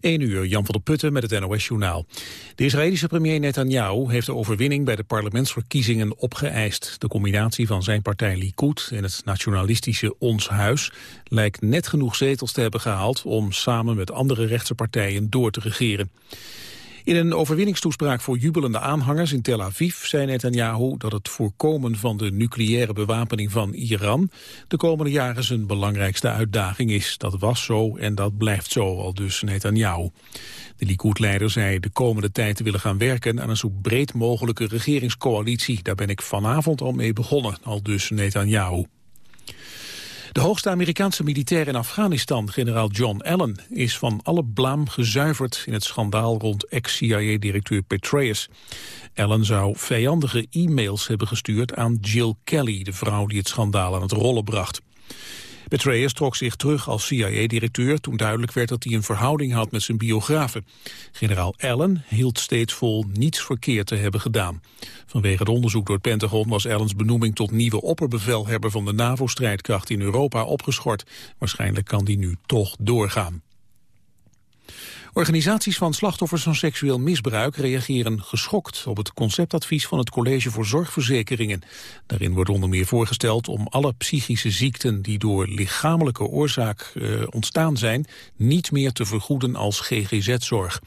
1 uur, Jan van der Putten met het NOS-journaal. De Israëlische premier Netanyahu heeft de overwinning bij de parlementsverkiezingen opgeëist. De combinatie van zijn partij Likud en het nationalistische Ons Huis... lijkt net genoeg zetels te hebben gehaald om samen met andere rechtse partijen door te regeren. In een overwinningstoespraak voor jubelende aanhangers in Tel Aviv zei Netanyahu dat het voorkomen van de nucleaire bewapening van Iran de komende jaren zijn belangrijkste uitdaging is. Dat was zo en dat blijft zo, al dus Netanyahu. De Likud-leider zei de komende tijd te willen gaan werken aan een zo breed mogelijke regeringscoalitie. Daar ben ik vanavond al mee begonnen, al dus Netanyahu. De hoogste Amerikaanse militair in Afghanistan, generaal John Allen, is van alle blaam gezuiverd in het schandaal rond ex-CIA-directeur Petraeus. Allen zou vijandige e-mails hebben gestuurd aan Jill Kelly, de vrouw die het schandaal aan het rollen bracht. Petraeus trok zich terug als CIA-directeur toen duidelijk werd dat hij een verhouding had met zijn biografen. Generaal Allen hield steeds vol niets verkeerd te hebben gedaan. Vanwege het onderzoek door het Pentagon was Allens benoeming tot nieuwe opperbevelhebber van de NAVO-strijdkracht in Europa opgeschort. Waarschijnlijk kan die nu toch doorgaan. Organisaties van slachtoffers van seksueel misbruik reageren geschokt op het conceptadvies van het College voor Zorgverzekeringen. Daarin wordt onder meer voorgesteld om alle psychische ziekten die door lichamelijke oorzaak uh, ontstaan zijn, niet meer te vergoeden als GGZ-zorg.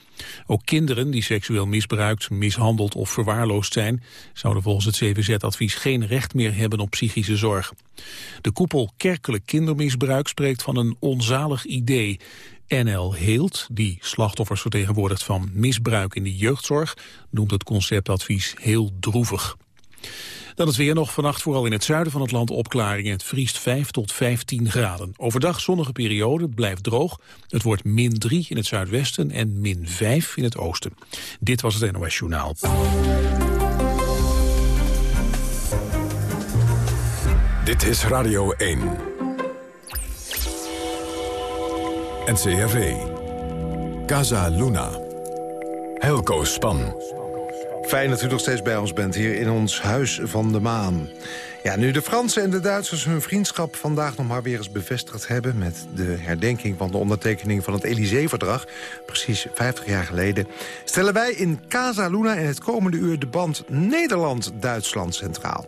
Ook kinderen die seksueel misbruikt, mishandeld of verwaarloosd zijn, zouden volgens het CVZ-advies geen recht meer hebben op psychische zorg. De koepel Kerkelijk Kindermisbruik spreekt van een onzalig idee. NL Heelt, die slachtoffers vertegenwoordigt van misbruik in de jeugdzorg, noemt het conceptadvies heel droevig. Dan het weer nog vannacht vooral in het zuiden van het land opklaringen. Het vriest 5 tot 15 graden. Overdag zonnige periode, blijft droog. Het wordt min 3 in het zuidwesten en min 5 in het oosten. Dit was het NOS Journaal. Dit is Radio 1. NCRV. Casa Luna. Helco Span. Fijn dat u nog steeds bij ons bent hier in ons Huis van de Maan. Ja, nu de Fransen en de Duitsers hun vriendschap vandaag nog maar weer eens bevestigd hebben... met de herdenking van de ondertekening van het Elysée-verdrag... precies 50 jaar geleden... stellen wij in Casa Luna in het komende uur de band Nederland-Duitsland centraal.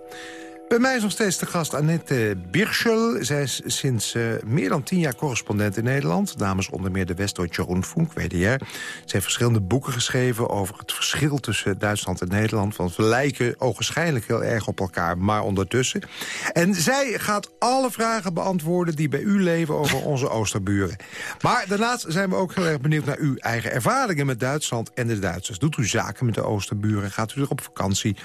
Bij mij is nog steeds de gast Annette Birschel. Zij is sinds uh, meer dan tien jaar correspondent in Nederland. Namens onder meer de Westdeutsche Rundfunk, WDR. Ze heeft verschillende boeken geschreven over het verschil tussen Duitsland en Nederland. Want we lijken ogenschijnlijk heel erg op elkaar, maar ondertussen. En zij gaat alle vragen beantwoorden die bij u leven over onze oosterburen. Maar daarnaast zijn we ook heel erg benieuwd naar uw eigen ervaringen met Duitsland en de Duitsers. Doet u zaken met de oosterburen? Gaat u er op vakantie?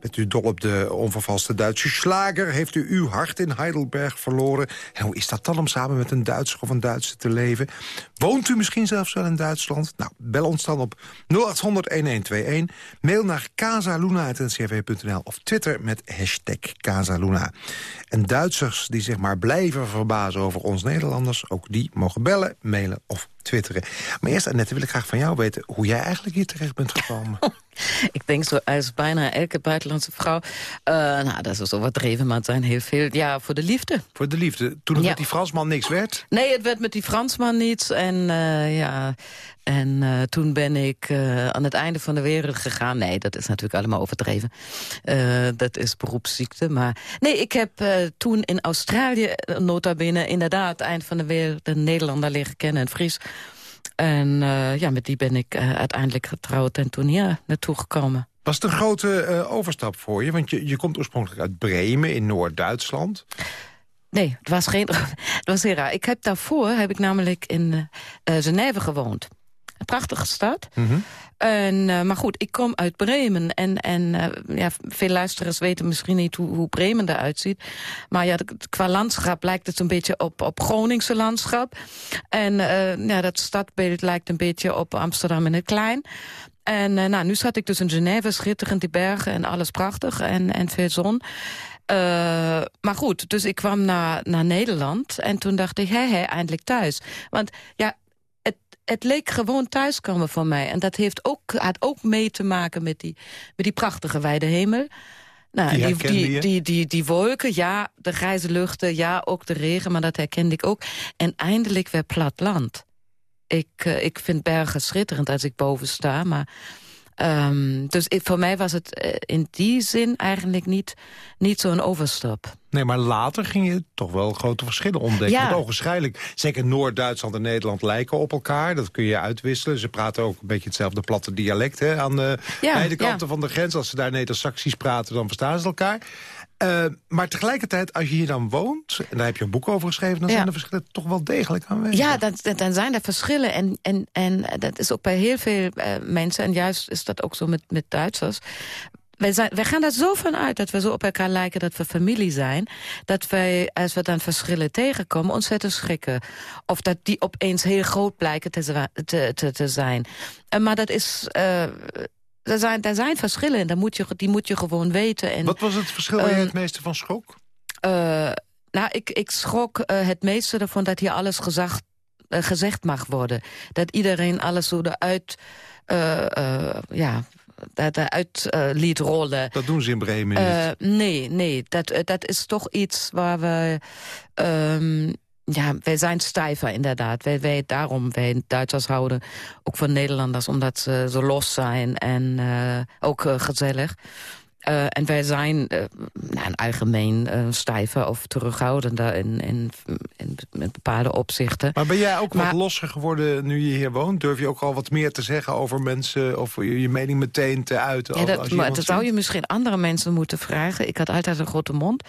Bent u dol op de onvervalste Duitse slager heeft u uw hart in Heidelberg verloren. En hoe is dat dan om samen met een Duitser of een Duitser te leven? Woont u misschien zelfs wel in Duitsland? Nou, bel ons dan op 0800-1121. Mail naar casaluna.ncrv.nl of Twitter met hashtag Casaluna. En Duitsers die zich maar blijven verbazen over ons Nederlanders... ook die mogen bellen, mailen of twitteren. Maar eerst, Annette, wil ik graag van jou weten... hoe jij eigenlijk hier terecht bent gekomen. ik denk zo als bijna elke buitenlandse vrouw... Uh, nou, dat is overdreven, maar het zijn heel veel... Ja, voor de liefde. Voor de liefde. Toen het met die Fransman niks werd? Nee, het werd met die Fransman niets. En uh, ja, en uh, toen ben ik aan het einde van de wereld gegaan. Nee, dat is natuurlijk allemaal overdreven. Dat is beroepsziekte. Maar nee, ik heb toen in Australië, nota bene, inderdaad... het eind van de wereld een Nederlander leren kennen, een Fries. En ja, met die ben ik uiteindelijk getrouwd en toen hier naartoe gekomen. Was het een grote overstap voor je? Want je, je komt oorspronkelijk uit Bremen in Noord-Duitsland. Nee, het was, geen, het was heel raar. Ik heb daarvoor heb ik namelijk in uh, Genève gewoond. Een prachtige stad. Mm en, uh, maar goed, ik kom uit Bremen. En, en uh, ja, veel luisteraars weten misschien niet hoe, hoe Bremen eruit ziet. Maar ja, qua landschap lijkt het een beetje op, op Groningse landschap. En uh, ja, dat stadbeeld lijkt een beetje op Amsterdam in het klein. En nou, nu zat ik dus in Genève, schitterend die bergen en alles prachtig en, en veel zon. Uh, maar goed, dus ik kwam naar, naar Nederland en toen dacht ik, hé, hé, eindelijk thuis. Want ja, het leek gewoon thuiskomen voor mij. En dat heeft ook, had ook mee te maken met die, met die prachtige wijde hemel. Nou, die, die, die, die, die, wolken, ja, de grijze luchten, ja, ook de regen, maar dat herkende ik ook. En eindelijk weer plat land. ik, ik vind bergen schitterend als ik boven sta, maar Um, dus voor mij was het eh, in die zin eigenlijk niet, niet zo'n overstap. Nee, maar later ging je toch wel grote verschillen ontdekken. Ja. Want ogenschijnlijk, zeker Noord-Duitsland en Nederland lijken op elkaar. Dat kun je uitwisselen. Ze praten ook een beetje hetzelfde platte dialect hè, aan de beide kanten van de grens. Als ze daar Neder-Saxisch praten, dan verstaan ze elkaar. Uh, maar tegelijkertijd, als je hier dan woont... en daar heb je een boek over geschreven... dan zijn de verschillen toch wel degelijk aanwezig. Ja, dan, dan zijn er verschillen. En, en, en dat is ook bij heel veel uh, mensen... en juist is dat ook zo met, met Duitsers... Wij, zijn, wij gaan er zo van uit dat we zo op elkaar lijken, dat we familie zijn. Dat wij, als we dan verschillen tegenkomen, ontzettend schrikken. Of dat die opeens heel groot blijken te, te, te, te zijn. Uh, maar dat is... Uh, er zijn, er zijn verschillen en moet je, die moet je gewoon weten. En, Wat was het verschil waar je het meeste van schrok? Uh, nou, ik, ik schrok uh, het meeste ervan dat hier alles gezegd, uh, gezegd mag worden. Dat iedereen alles zo eruit... ja, eruit liet rollen. Dat doen ze in Bremen niet? nee, nee. Dat, dat is toch iets waar we... Um, ja, wij zijn stijver inderdaad. Wij, wij, daarom, wij Duitsers houden ook van Nederlanders... omdat ze zo los zijn en uh, ook uh, gezellig. Uh, en wij zijn uh, nou, algemeen uh, stijver of terughoudender in, in, in, in, bepaalde opzichten. Maar ben jij ook maar, wat losser geworden nu je hier woont? Durf je ook al wat meer te zeggen over mensen of je, je mening meteen te uiten? Ja, dat, maar, dat zou je misschien andere mensen moeten vragen. Ik had altijd een grote mond,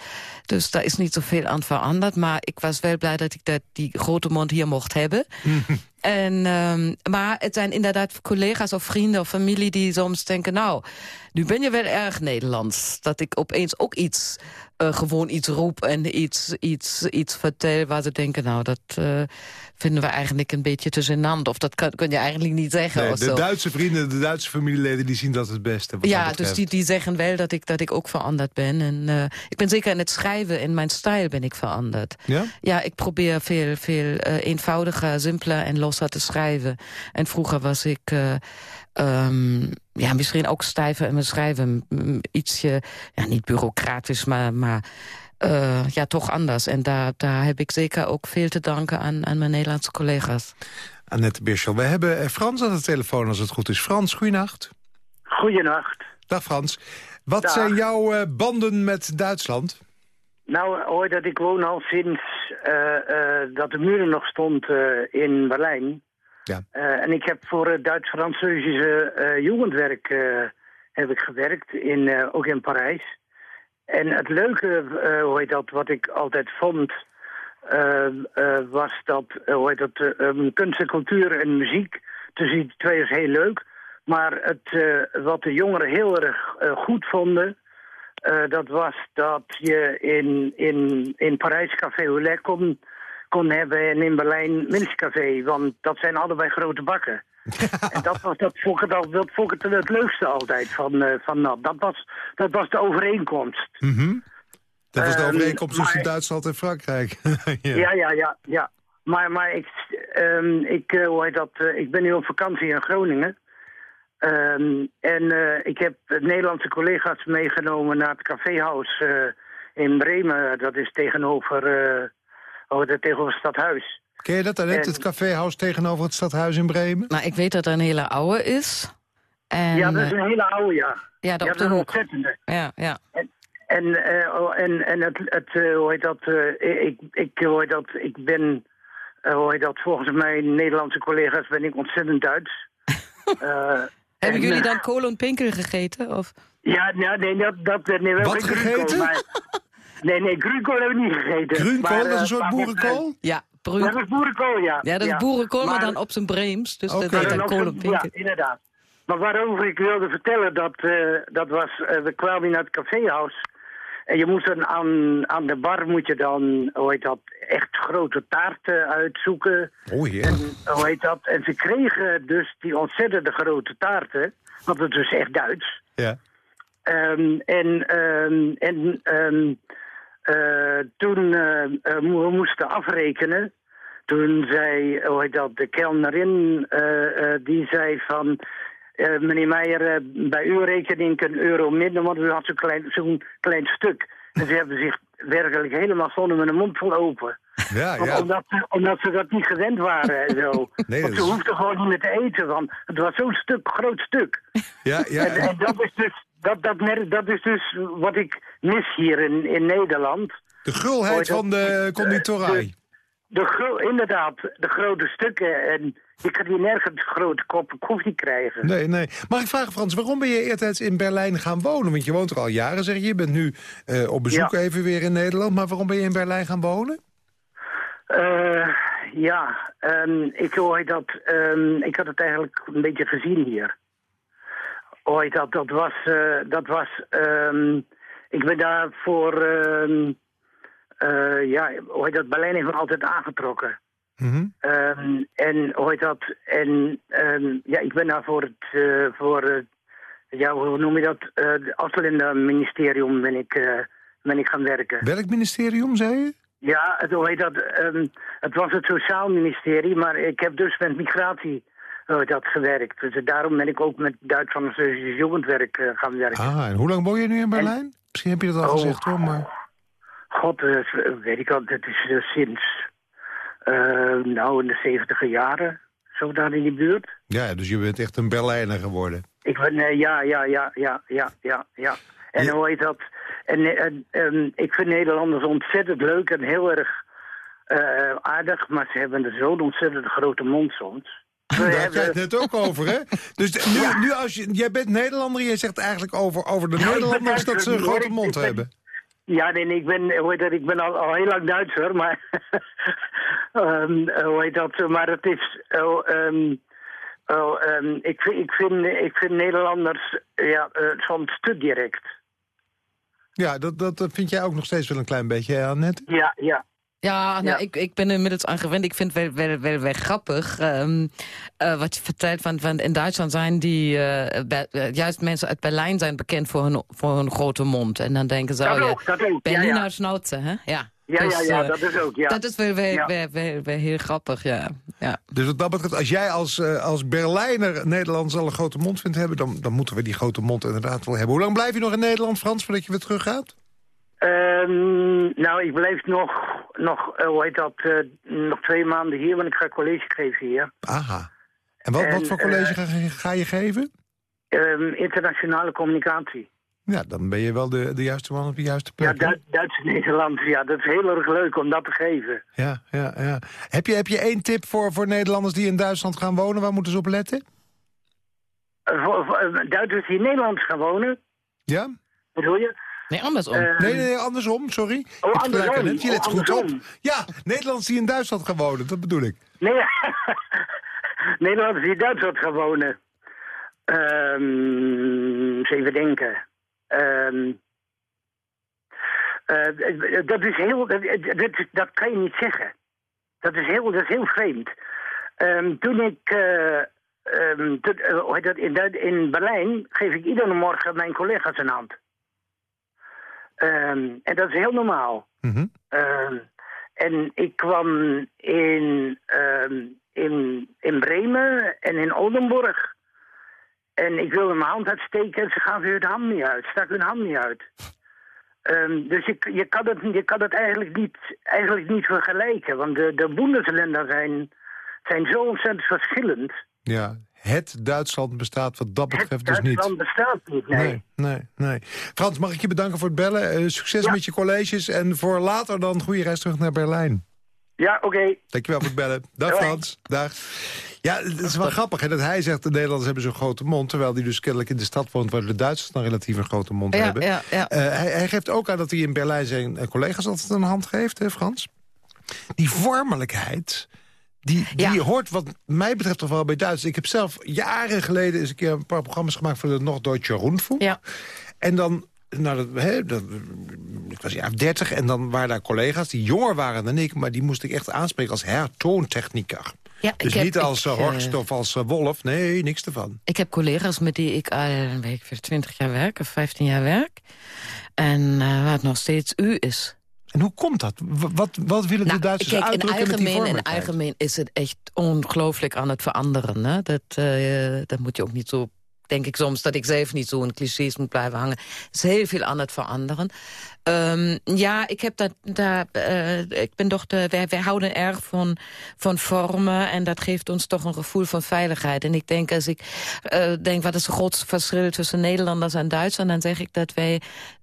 dus daar is niet zoveel aan veranderd. Maar ik was wel blij dat ik dat, die grote mond hier mocht hebben. En, um, maar het zijn inderdaad collega's of vrienden of familie die soms denken... nou, nu ben je wel erg Nederlands. Dat ik opeens ook iets, uh, gewoon iets roep en iets, iets, iets vertel... waar ze denken, nou, dat uh, vinden we eigenlijk een beetje gênant. Of dat kan, kun je eigenlijk niet zeggen. Nee, de zo. Duitse vrienden, de Duitse familieleden, die zien dat het beste. Ja, dus die, die zeggen wel dat ik, dat ik ook veranderd ben. En uh, ik ben zeker in het schrijven, in mijn stijl ben ik veranderd. Ja? Ja, ik probeer veel, veel eenvoudiger, simpeler en losser te schrijven. En vroeger was ik... Um, ja, misschien ook stijver in mijn schrijven. Ietsje, ja, niet bureaucratisch, maar, maar uh, ja, toch anders. En daar, daar heb ik zeker ook veel te danken aan, aan mijn Nederlandse collega's. Annette Birschel, we hebben eh, Frans aan de telefoon als het goed is. Frans, goeienacht. Goeienacht. Dag Frans. Wat Dag. zijn jouw uh, banden met Duitsland? Nou, hoor dat ik woon al sinds uh, uh, dat de muren nog stond in Berlijn. Uh, en ik heb voor het Duits-Franseusische uh, jugendwerk heb ik gewerkt, in, ook in Parijs. En het leuke, hoe heet dat, wat ik altijd vond, was dat, hoe heet dat, kunst en cultuur en muziek, tussen die twee is heel leuk. Maar het, wat de jongeren heel erg goed vonden, dat was dat je in, in, in Parijs Café Oulet kon kon hebben en in Berlijn Minstcafé. Want dat zijn allebei grote bakken. en dat, was, dat vond ik, dat vond ik het, het leukste altijd van, uh, van dat. Dat was, dat was de overeenkomst. Mm -hmm. Dat was de overeenkomst um, tussen Duitsland en Frankrijk. ja. ja, ja, ja, ja. Maar, maar ik, um, ik, uh, hoe heet dat, uh, ik ben nu op vakantie in Groningen. Um, en ik heb Nederlandse collega's meegenomen naar het caféhuis in Bremen. Dat is tegenover tegenover het stadhuis. Ken je dat dan net, het caféhuis tegenover het stadhuis in Bremen? Nou, ik weet dat er een hele oude is. En, ja, dat is een hele oude, ja. Ja, dat ja, op de hoek. Ja, ja. En, en, uh, en, en het, het uh, hoe heet dat, uh, ik, ik, hoe heet dat, ik ben, hoe heet dat, volgens mijn Nederlandse collega's ben ik ontzettend Duits. Hebben en, jullie dan kool en pinkel gegeten? Of? Ja, ja nee, dat, dat nee, Wat gegeten? Maar, Nee, nee, groenkool hebben we niet gegeten. Groenkool, dat is een soort boerenkool? Ja, dat is boerenkool, ja. Ja, dat is ja. boerenkool, maar, maar, dan op zijn breems. Dus okay. dat heet dan kool Ja, inderdaad. Maar waarover ik wilde vertellen, dat, uh, dat was... Uh, we kwamen naar het caféhuis. En je moest dan aan, aan de bar moet je dan, hoe heet dat, echt grote taarten uitzoeken. Oh ja. En, hoe heet dat? En ze kregen dus die ontzettende grote taarten. Want het is echt Duits. Ja. Um, en um, en um, uh, toen uh, we moesten afrekenen, toen zei hoe heet dat, de kelnerin, die zei van... meneer Meijer, bij uw rekening een euro minder, want u had zo'n klein, zo'n klein stuk. En ze hebben zich werkelijk helemaal zonder met een mond vol open. Ja, ja. Omdat, ze, omdat ze dat niet gewend waren en zo. Nee, want ze is- hoefden gewoon niet meer te eten, want het was zo'n stuk, groot stuk. Ja, ja. En, en dat, is dus, dat, dat, dat is dus wat ik mis hier in, in Nederland. De gulheid van de conditorij. De, gro- inderdaad, de grote stukken. En je kan hier nergens grote koppen koffie krijgen. Nee, nee. Mag ik vragen, Frans, waarom ben je eertijds in Berlijn gaan wonen? Want je woont er al jaren, zeg je. Je bent nu eh, op bezoek Ja. even weer in Nederland. Maar waarom ben je in Berlijn gaan wonen? Eh, ja, ehm, ik hoor dat. ehm, ik had het eigenlijk een beetje gezien hier. Hoor dat, dat was. eh, dat was ehm, ik ben daar voor. ehm, eh, ja, hoor dat Berlijn heeft me altijd aangetrokken. Mhm. Ehm, en hoor dat. En ja, ik ben daar voor het. eh, voor, ja, hoe noem je dat? Het Afzelenderministerium ben ik, eh, ben ik gaan werken. Welk ministerium, zei je? Ja, het, hoe heet dat, ehm, het was het Sociaal Ministerie, maar ik heb dus met migratie heet dat, gewerkt. Dus daarom ben ik ook met Duits Farmaceutisch Jugendwerk eh, gaan werken. Ah, en hoe lang woon je nu in Berlijn? Misschien heb je dat al Oh. gezegd, hoor, maar... God, eh, weet ik al, dat is eh, sinds, eh, nou, in de zeventiger jaren, zo daar in die buurt. Ja, dus je bent echt een Berlijner geworden. Ik ben, eh, ja, ja, ja, ja, ja, ja, ja. En Ja. hoe heet dat? En, eh, en, ehm, ik vind Nederlanders ontzettend leuk en heel erg eh, aardig, maar ze hebben zo'n ontzettend grote mond soms. Daar jij hebben- het net ook over, hè? Dus de- nu, nu als je, jij bent Nederlander en je zegt eigenlijk over, over de Nederlanders dat ze een grote mond ben- hebben. Ja, nee, ik ben, hoe heet dat, ik ben al, al heel lang Duitser, maar, eh, hoe heet dat, maar het is, oh, ehm, oh, ehm, ik, vind, ik, vind, ik vind Nederlanders ja, eh, soms te direct. Ja, dat, dat, dat vind jij ook nog steeds wel een klein beetje, hè, Annette? Ja, ja. Ja, nou, Ja. Ik, ik ben inmiddels aan gewend. Ik vind het wel, wel, wel, wel grappig ehm, eh, wat je vertelt. Want, want in Duitsland zijn die, eh, Be- eh, juist mensen uit Berlijn zijn bekend voor hun, voor hun grote mond. En dan denken ze, Dat oh ja, ook, dat ook, ja, Berliner ja. Schnauze, hè? Ja, Ja, Dus, ja, ja, eh, dat is ook, ja. Dat is wel, wel, Ja. wel, wel, wel heel grappig, ja. ja. Dus wat dat betreft, als jij als, als Berlijner Nederlanders al een grote mond vindt hebben... Dan, dan moeten we die grote mond inderdaad wel hebben. Hoe lang blijf je nog in Nederland, Frans, voordat je weer terug Ehm, nou, ik blijf nog, nog eh, hoe heet dat, eh, nog twee maanden hier, want ik ga college geven hier. Aha. En wat, En, wat voor college ga, je- ga je geven? Ehm, internationale communicatie. Ja, dan ben je wel de, de juiste man op de juiste Ja, plek. hè? Du Duits-Nederlands, ja, dat is heel erg leuk om dat te geven. Ja, ja, ja. Heb, je, heb je één tip voor, voor Nederlanders die in Duitsland gaan wonen? Waar moeten ze op letten? Eh, voor- voor, eh, Duitsers die in Nederland gaan wonen, Ja? bedoel je? Nee, andersom. Eh, Nee, nee, nee, andersom, sorry. Ik gelijk, andersom. Je let Oh, goed op. andersom. Ja, Nederlanders die in Duitsland gaan wonen, dat bedoel ik. Nee, Nederlanders die in Duitsland gaan wonen. Ehm, eens even denken. Ehm, eh, dat is heel... Dat, dat, dat kan je niet zeggen. Dat is heel, dat is heel vreemd. Ehm, toen ik... eh, ehm, eh, in, in Berlijn geef ik iedere morgen mijn collega's een hand. Ehm, en dat is heel normaal. Mhm. Ehm, en ik kwam in, ehm, in, in Bremen en in Oldenburg. En ik wilde mijn hand uitsteken en ze gaven hun hand niet uit. Stak hun hand niet uit. Dus je, je, kan het, je kan het eigenlijk niet, eigenlijk niet vergelijken. Want de, de Bundesländer zijn, zijn zo ontzettend verschillend. Ja, het Duitsland bestaat wat dat betreft dus niet. Duitsland bestaat niet, nee. Nee, nee, nee. Frans, mag ik je bedanken voor het bellen? Eh, succes Ja. met je colleges en voor later dan goede reis terug naar Berlijn. Ja, oké. Dankjewel voor het bellen. Dag. Frans. Dag. Ja, het is wel grappig hè, dat hij zegt... de Nederlanders hebben zo'n grote mond... terwijl hij dus kennelijk in de stad woont... waar de Duitsers dan relatief een grote mond Ja, hebben. ja, ja. Eh, hij, hij geeft ook aan dat hij in Berlijn zijn collega's altijd een hand geeft, hè, Frans? Die vormelijkheid... Die, die Ja. hoort wat mij betreft toch wel bij Duits. Ik heb zelf jaren geleden eens een keer een paar programma's gemaakt... voor de Norddeutsche Rundfunk. Ja. En dan, nou, dat, dat, ik was jaar 30 en dan waren daar collega's die jonger waren dan ik... maar die moest ik echt aanspreken als hertoontechniker. Ja, Dus ik heb- niet als ik, eh, eh, Horst of als eh, Wolf. Nee, niks ervan. Ik heb collega's met die ik al weet ik, veel, 20 jaar werk of 15 jaar werk. En eh, waar het nog steeds u is. En hoe komt dat? Wat, wat willen de Nou, Duitsers kijk, in uitdrukken met die algemeen, in algemeen is het echt ongelooflijk aan het veranderen. Hè? Dat, eh, dat moet je ook niet zo denk ik soms dat ik zelf niet zo in clichés moet blijven hangen. Er is heel veel aan het veranderen. Um, ja, ik heb dat, daar, uh, ik ben toch de, wij, wij, houden erg van, van vormen en dat geeft ons toch een gevoel van veiligheid. En ik denk, als ik uh, denk, wat is het grootste verschil tussen Nederlanders en Duitsers, dan zeg ik dat wij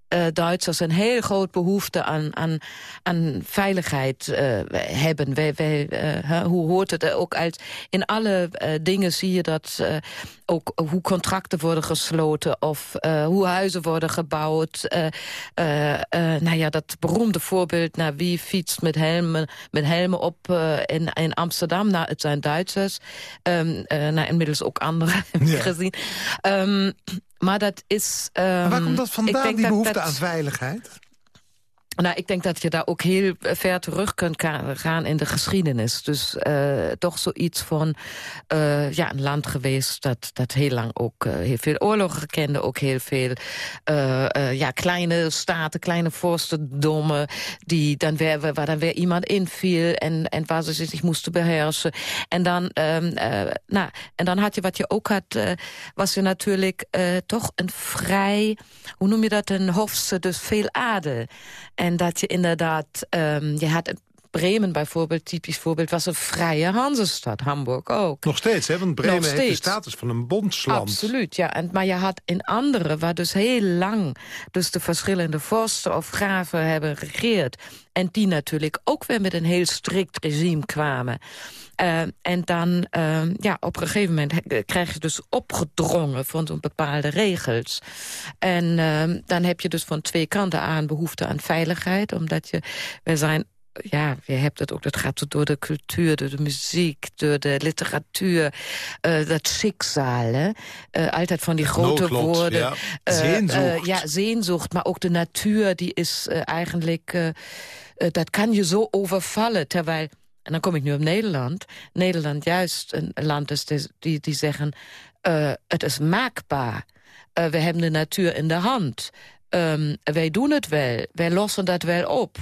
uh, Duitsers een heel groot behoefte aan, aan, aan veiligheid uh, hebben. Wij, wij, uh, hoe hoort het ook uit? In alle dingen zie je dat ook hoe contracten worden gesloten... of hoe huizen worden gebouwd. nou ja, dat beroemde voorbeeld... naar wie fietst met helmen, met helmen op in, in Amsterdam. Nou, het zijn Duitsers. Um, nou, inmiddels ook anderen ja. gezien. Um, maar dat is... Um, maar waar komt dat vandaan, die behoefte dat, aan veiligheid? Nou, ik denk dat je daar ook heel ver terug kunt gaan in de geschiedenis. Dus uh, toch zoiets van uh, ja, een land geweest dat, dat heel lang ook heel veel oorlogen kende. Ook heel veel ja, kleine staten, kleine vorstendommen... Die dan weer, waar dan weer iemand inviel en, en waar ze zich moesten beheersen. En dan, um, nou, en dan had je wat je ook had, was je natuurlijk toch een vrij... Hoe noem je dat? Een hofse, dus veel adel. En dat je inderdaad, um, je had Bremen bijvoorbeeld, typisch voorbeeld, was een vrije Hansestad. Hamburg ook. Nog steeds, hè? Want Bremen heeft de status van een bondsland. Absoluut, ja. En, maar je had in andere, waar dus heel lang... dus de verschillende vorsten of graven hebben geregeerd... en die natuurlijk ook weer met een heel strikt regime kwamen... Uh, en dan, uh, ja, op een gegeven moment krijg je dus opgedrongen van zo'n bepaalde regels. En uh, dan heb je dus van twee kanten aan behoefte aan veiligheid. Omdat je, we zijn ja, je hebt het ook, dat gaat door de cultuur, door de muziek, door de literatuur, uh, dat schiksal, hè? Uh, altijd van die grote Noodlot, woorden. Ja. Zeenzocht. ja, zeenzocht, maar ook de natuur, die is eigenlijk, dat kan je zo overvallen, terwijl en dan kom ik nu op Nederland. Nederland juist een land is die, die zeggen... Uh, het is maakbaar. Uh, we hebben de natuur in de hand. Um, wij doen het wel. Wij lossen dat wel op.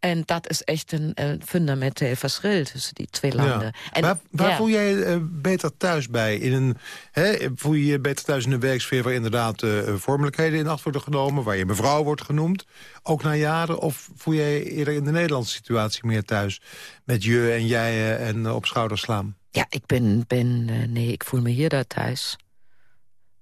En dat is echt een, een fundamenteel verschil tussen die twee landen. Ja. En, waar, waar ja. voel jij uh, beter thuis bij? In een, hè, voel je je beter thuis in een werksfeer waar inderdaad uh, vormelijkheden in acht worden genomen... waar je mevrouw wordt genoemd, ook na jaren? Of voel jij eerder in de Nederlandse situatie meer thuis... met je en jij en op schouders slaan? Ja, ik ben, ben nee, ik voel me hier daar thuis.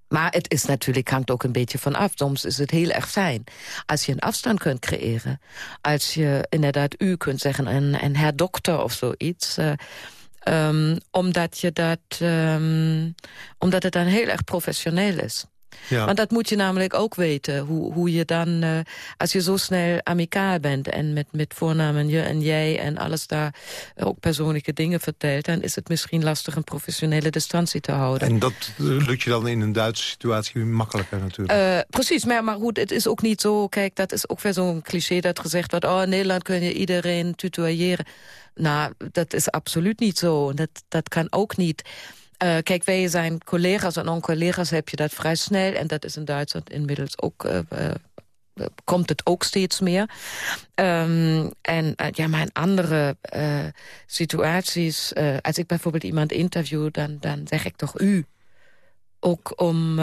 Maar het is natuurlijk, hangt ook een beetje van af. Soms is het heel erg fijn als je een afstand kunt creëren. Als je inderdaad u kunt zeggen, en, en her dokter of zoiets... Uh, omdat, je dat, um, omdat het dan heel erg professioneel is. Ja. Want dat moet je namelijk ook weten. Hoe, hoe je dan, uh, als je zo snel amicaal bent... en met, met voornamen je en jij en alles daar ook persoonlijke dingen vertelt... dan is het misschien lastig een professionele distantie te houden. En dat lukt je dan in een Duitse situatie makkelijker natuurlijk? Uh, precies, maar, maar goed, het is ook niet zo... Kijk, dat is ook weer zo'n cliché dat gezegd wordt... oh, in Nederland kun je iedereen tutoyeren. Nou, dat is absoluut niet zo. Dat, dat kan ook niet... Uh, kijk, wij zijn collega's en on-collega's heb je dat vrij snel. En dat is in Duitsland inmiddels ook... Uh, uh, komt het ook steeds meer. Um, en ja, maar in andere situaties... als ik bijvoorbeeld iemand interview, dan, dan zeg ik toch u ook om,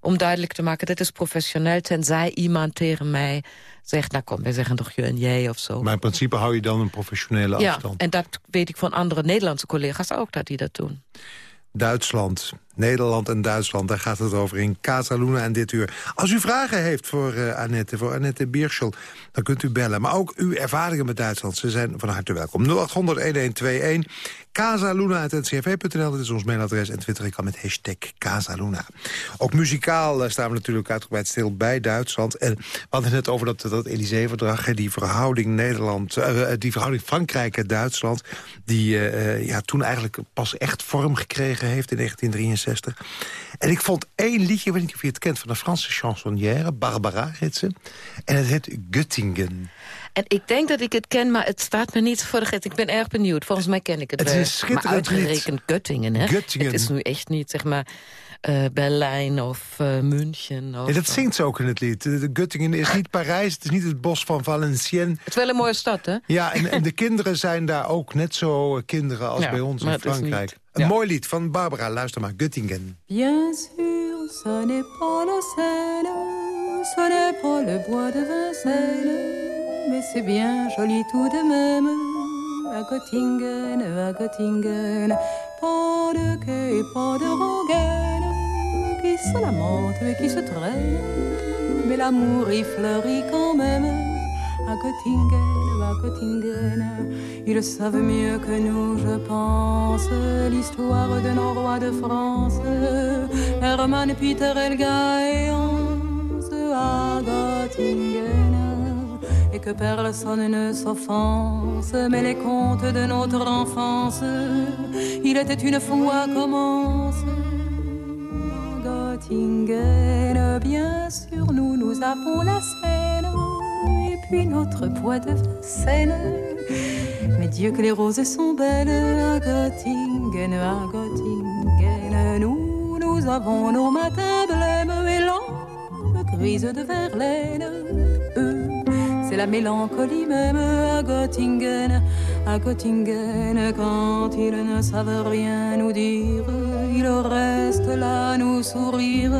om duidelijk te maken... dit is professioneel, tenzij iemand tegen mij zegt... nou kom, wij zeggen toch je en jij of zo. Maar in principe hou je dan een professionele afstand. Ja, en dat weet ik van andere Nederlandse collega's ook, dat die dat doen. Duitsland. Nederland en Duitsland, daar gaat het over in Casa Luna en dit uur. Als u vragen heeft voor uh, Annette, voor Annette Bierschel, dan kunt u bellen. Maar ook uw ervaringen met Duitsland, ze zijn van harte welkom. 0800-1121, casaluna.ncrv.nl, dat is ons mailadres. En twitter ik al met hashtag Casaluna. Ook muzikaal staan we natuurlijk uitgebreid stil bij Duitsland. En we hadden het net over dat, dat Elysée-verdrag, die verhouding Nederland, uh, die verhouding Frankrijk en Duitsland, die ja, toen eigenlijk pas echt vorm gekregen heeft in 1963. En ik vond één liedje, weet niet of je het kent... van een Franse chansonnière, Barbara heet ze. En het heet Göttingen. En ik denk dat ik het ken, maar het staat me niet voor de geest. Ik ben erg benieuwd. Volgens mij ken ik het, het wel. Het is schitterend Maar uitgerekend Göttingen, hè? Göttingen. Het is nu echt niet, zeg maar... Uh, Berlijn of uh, München. Of, ja, dat zingt ze ook in het lied. De Göttingen is niet Parijs, het is niet het bos van Valenciennes. Het is wel een mooie stad, hè? Ja, en, en de kinderen zijn daar ook net zo kinderen als ja, bij ons in Frankrijk. Een ja. mooi lied van Barbara, luister maar, Göttingen. Bien sûr ce n'est pas la Seine, ce n'est pas le bois de Vincennes, mais c'est bien joli tout de même. À Göttingen, à Göttingen, pas de quai, pas de rengaine, qui se lamente et qui se traîne, mais l'amour y fleurit quand même. À Göttingen, à Göttingen, ils savent mieux que nous, je pense, l'histoire de nos rois de France, Hermann, Peter, Elga et Hans à Göttingen. Et que personne ne s'offense, mais les contes de notre enfance, il était une fois commence. Göttingen, bien sûr, nous, nous avons la et puis notre poids de. Mais Dieu que les roses sont belles à Göttingen, à Göttingen. Nous, nous avons nos matins blêmes et lampes grises de Verlaine. Eux, c'est la mélancolie même à Göttingen, à Göttingen. Quand ils ne savent rien nous dire, ils restent là nous sourire.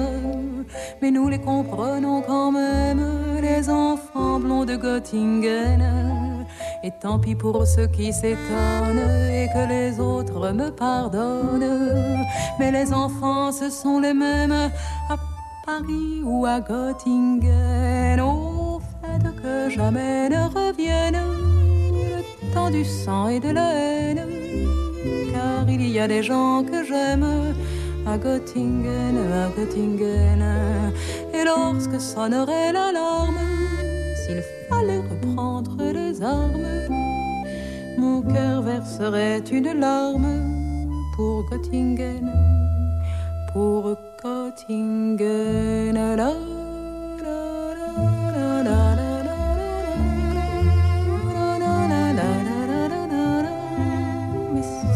Mais nous les comprenons quand même, les enfants de Göttingen. Et tant pis pour ceux qui s'étonnent et que les autres me pardonnent. Mais les enfants, ce sont les mêmes à Paris ou à Göttingen. Au fait que jamais ne revienne le temps du sang et de la haine. Car il y a des gens que j'aime à Göttingen, à Göttingen. Et lorsque sonnerait l'alarme, s'il fallait reprendre les armes, mon cœur verserait une larme pour Göttingen, pour Göttingen. La,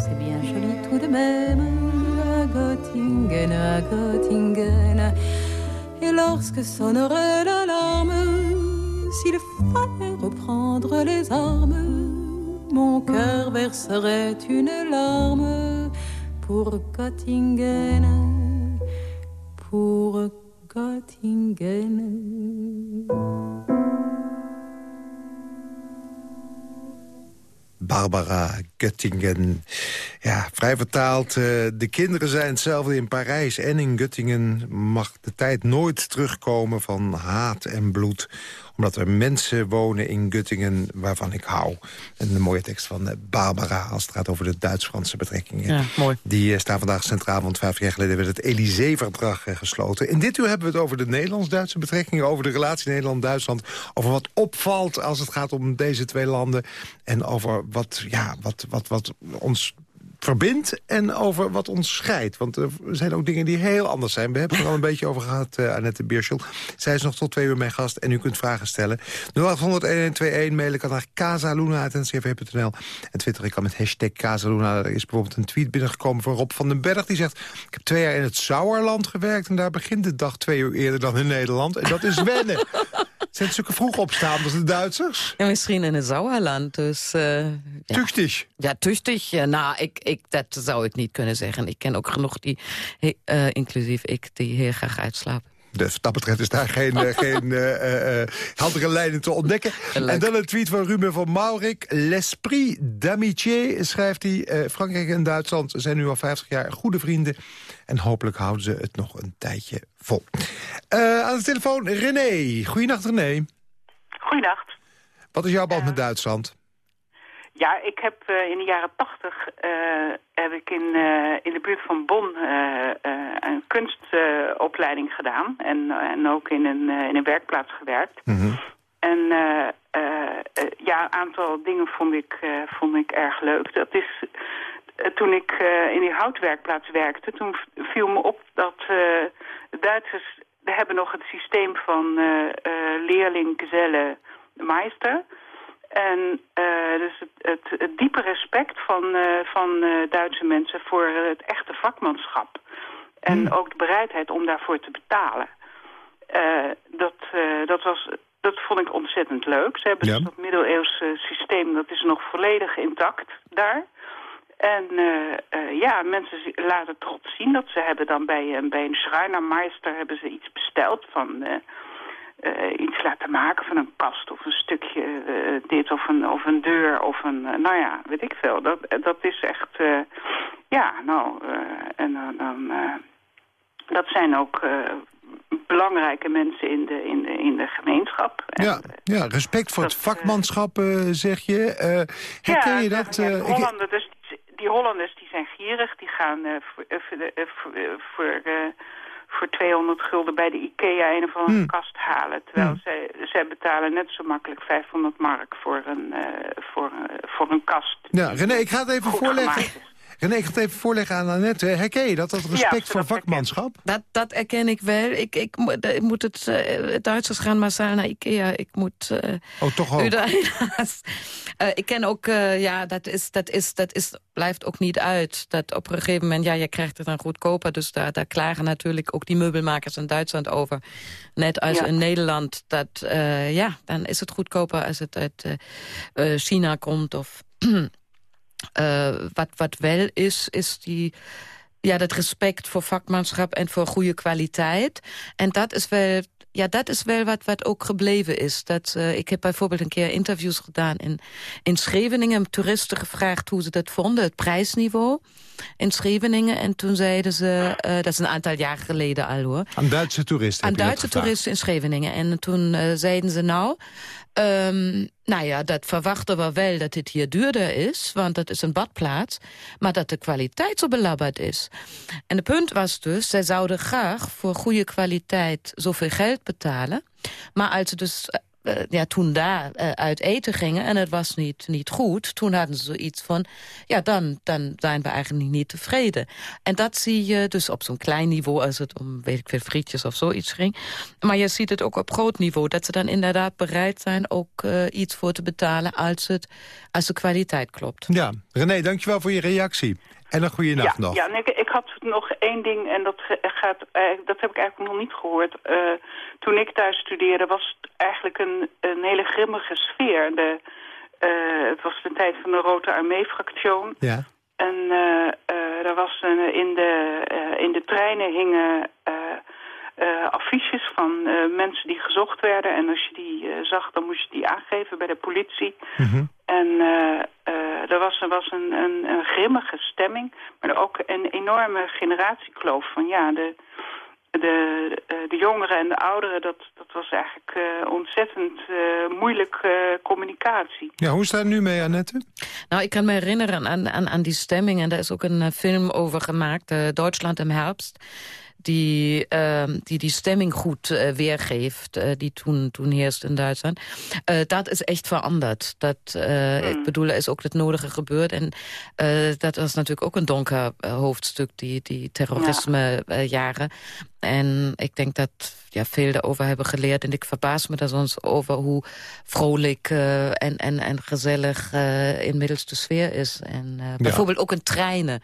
c'est bien joli tout de même à Göttingen, à Göttingen. Et lorsque sonnerait l'alarme, s'il fallait reprendre les armes, mon cœur verserait une larme pour Göttingen, pour Göttingen. Barbara Göttingen. Ja, vrij vertaald. eh, de kinderen zijn hetzelfde in Parijs en in Göttingen. Mag de tijd nooit terugkomen van haat en bloed omdat er mensen wonen in Göttingen waarvan ik hou. Een mooie tekst van eh, Barbara als het gaat over de Duits-Franse betrekkingen. Ja, mooi. Die eh, staan vandaag centraal, want vijf jaar geleden werd het Elysée-verdrag eh, gesloten. In dit uur hebben we het over de Nederlands-Duitse betrekkingen... over de relatie Nederland-Duitsland, over wat opvalt als het gaat om deze twee landen... en over wat, ja, wat, wat, wat ons verbindt en over wat ons scheidt. Want er zijn ook dingen die heel anders zijn. We hebben er al een beetje over gehad, uh, Annette Bierschel. Zij is nog tot twee uur mijn gast en u kunt vragen stellen. 0800-1121, mailen kan naar casaluna.ncv.nl. En twitter ik kan met hashtag Casaluna. Er is bijvoorbeeld een tweet binnengekomen van Rob van den Berg. Die zegt, ik heb twee jaar in het Sauerland gewerkt... en daar begint de dag twee uur eerder dan in Nederland. En dat is wennen. Zijn zulke vroeg opstaan als de Duitsers? Ja, misschien in het Sauerland, dus... Uh, ja. Tuchtig. Ja, tuchtig. Ja, nou, ik, ik, dat zou ik niet kunnen zeggen. Ik ken ook genoeg die, uh, inclusief ik, die heel graag uitslapen. Dus wat dat betreft is daar geen, uh, geen uh, uh, handige lijnen te ontdekken. Leuk. En dan een tweet van Ruben van Maurik. L'esprit d'amitié, schrijft hij. Frankrijk en Duitsland zijn nu al 50 jaar goede vrienden. En hopelijk houden ze het nog een tijdje vol. aan de telefoon René. Goeienacht René. Goeienacht. Wat is jouw band met Duitsland? Ja, ik heb uh, in de jaren tachtig uh, heb ik in, uh, in de buurt van Bonn een kunstopleiding gedaan. En, en ook in een, in een werkplaats gewerkt. Mm -hmm. En ja, een aantal dingen vond ik, vond ik erg leuk. Dat is, toen ik in die houtwerkplaats werkte, toen viel me op dat de Duitsers... We hebben nog het systeem van leerling, gezelle, meester... En uh, dus het, het, het, diepe respect van, uh, van uh, Duitse mensen voor het echte vakmanschap. En hmm. ook de bereidheid om daarvoor te betalen. dat, dat, was, dat vond ik ontzettend leuk. Ze hebben ja. dus dat middeleeuwse systeem, dat is nog volledig intact daar. En ja, mensen laten trots zien dat ze hebben dan bij, bij een hebben ze iets besteld van iets laten maken van een kast of een stukje dit of een, of een deur of een, nou ja, weet ik veel. Dat, dat is echt, ja, nou, en dan, dat zijn ook belangrijke mensen in de, in de, in de gemeenschap. Ja, ja, respect voor het eh, vakmanschap, uh, zeg je. Uh, herken ja, je dat? Ja, dus, die Hollanders die zijn gierig. Die gaan voor, voor, voor 200 gulden bij de IKEA een of andere hmm. kast halen. Terwijl hmm. zij, zij betalen net zo makkelijk 500 mark voor een, voor, voor een kast. Ja, René, ik ga het even voorleggen. René, ik ga het even voorleggen aan Annette. Herken je dat, dat respect voor vakmanschap? Dat, dat erken ik wel. Ik, ik, ik moet het uh, Duitsers gaan massaal naar Ikea. Ik moet... Uh, oh, toch ook? uh, ik ken ook, ja, dat, is, dat, is, dat is, blijft ook niet uit. Dat op een gegeven moment, ja, je krijgt het dan goedkoper. Dus daar, daar klagen natuurlijk ook die meubelmakers in Duitsland over. Net als in Nederland. Dat, ja, dan is het goedkoper als het uit China komt of... Uh, wat, wat wel is, is die, ja, dat respect voor vakmanschap en voor goede kwaliteit. En dat is wel, ja, dat is wel wat, wat ook gebleven is. Dat, uh, ik heb bijvoorbeeld een keer interviews gedaan in, in Scheveningen. Toeristen gevraagd hoe ze dat vonden, het prijsniveau in Scheveningen. En toen zeiden ze, uh, dat is een aantal jaar geleden al hoor. Aan Duitse toeristen Aan Duitse toeristen in Scheveningen. En toen uh, zeiden ze nou... Um, nou ja, dat verwachten we wel dat het hier duurder is, want dat is een badplaats, maar dat de kwaliteit zo belabberd is. En de punt was dus, zij zouden graag voor goede kwaliteit zoveel geld betalen, maar als ze dus uh, ja, toen daar uh, uit eten gingen en het was niet, niet goed... toen hadden ze zoiets van, ja, dan, dan zijn we eigenlijk niet tevreden. En dat zie je dus op zo'n klein niveau... als het om, weet ik veel, frietjes of zoiets ging. Maar je ziet het ook op groot niveau... dat ze dan inderdaad bereid zijn ook uh, iets voor te betalen... als, het, als de kwaliteit klopt. Ja, René, dankjewel voor je reactie. En een goede nacht ja, nog. Ja, ik, ik, had nog één ding en dat, gaat, dat heb ik eigenlijk nog niet gehoord. Uh, toen ik thuis studeerde was het eigenlijk een, een hele grimmige sfeer. De, uh, het was de tijd van de Rode Armee-fractie. Ja. En uh, er was een, in, de, in de treinen hingen affiches van mensen die gezocht werden. En als je die zag, dan moest je die aangeven bij de politie. Mm En er was, er was een, een, een, grimmige stemming, maar ook een enorme generatiekloof. Van ja, de, de, de jongeren en de ouderen, dat, dat was eigenlijk uh, ontzettend uh, moeilijk uh, communicatie. Ja, hoe is daar nu mee, Annette? Nou, ik kan me herinneren aan, aan, aan die stemming. En daar is ook een film over gemaakt, Duitsland im Herbst die uh, die, die stemming goed uh, weergeeft, uh, die toen, toen heerst in Duitsland. Uh, dat is echt veranderd. Dat, hmm. Ik bedoel, er is ook het nodige gebeurd. En dat was natuurlijk ook een donker hoofdstuk, die, die terrorisme-jaren. En ik denk dat ja, veel daarover hebben geleerd. En ik verbaas me daar soms over hoe vrolijk en, en, en gezellig inmiddels de sfeer is. En bijvoorbeeld ook in treinen.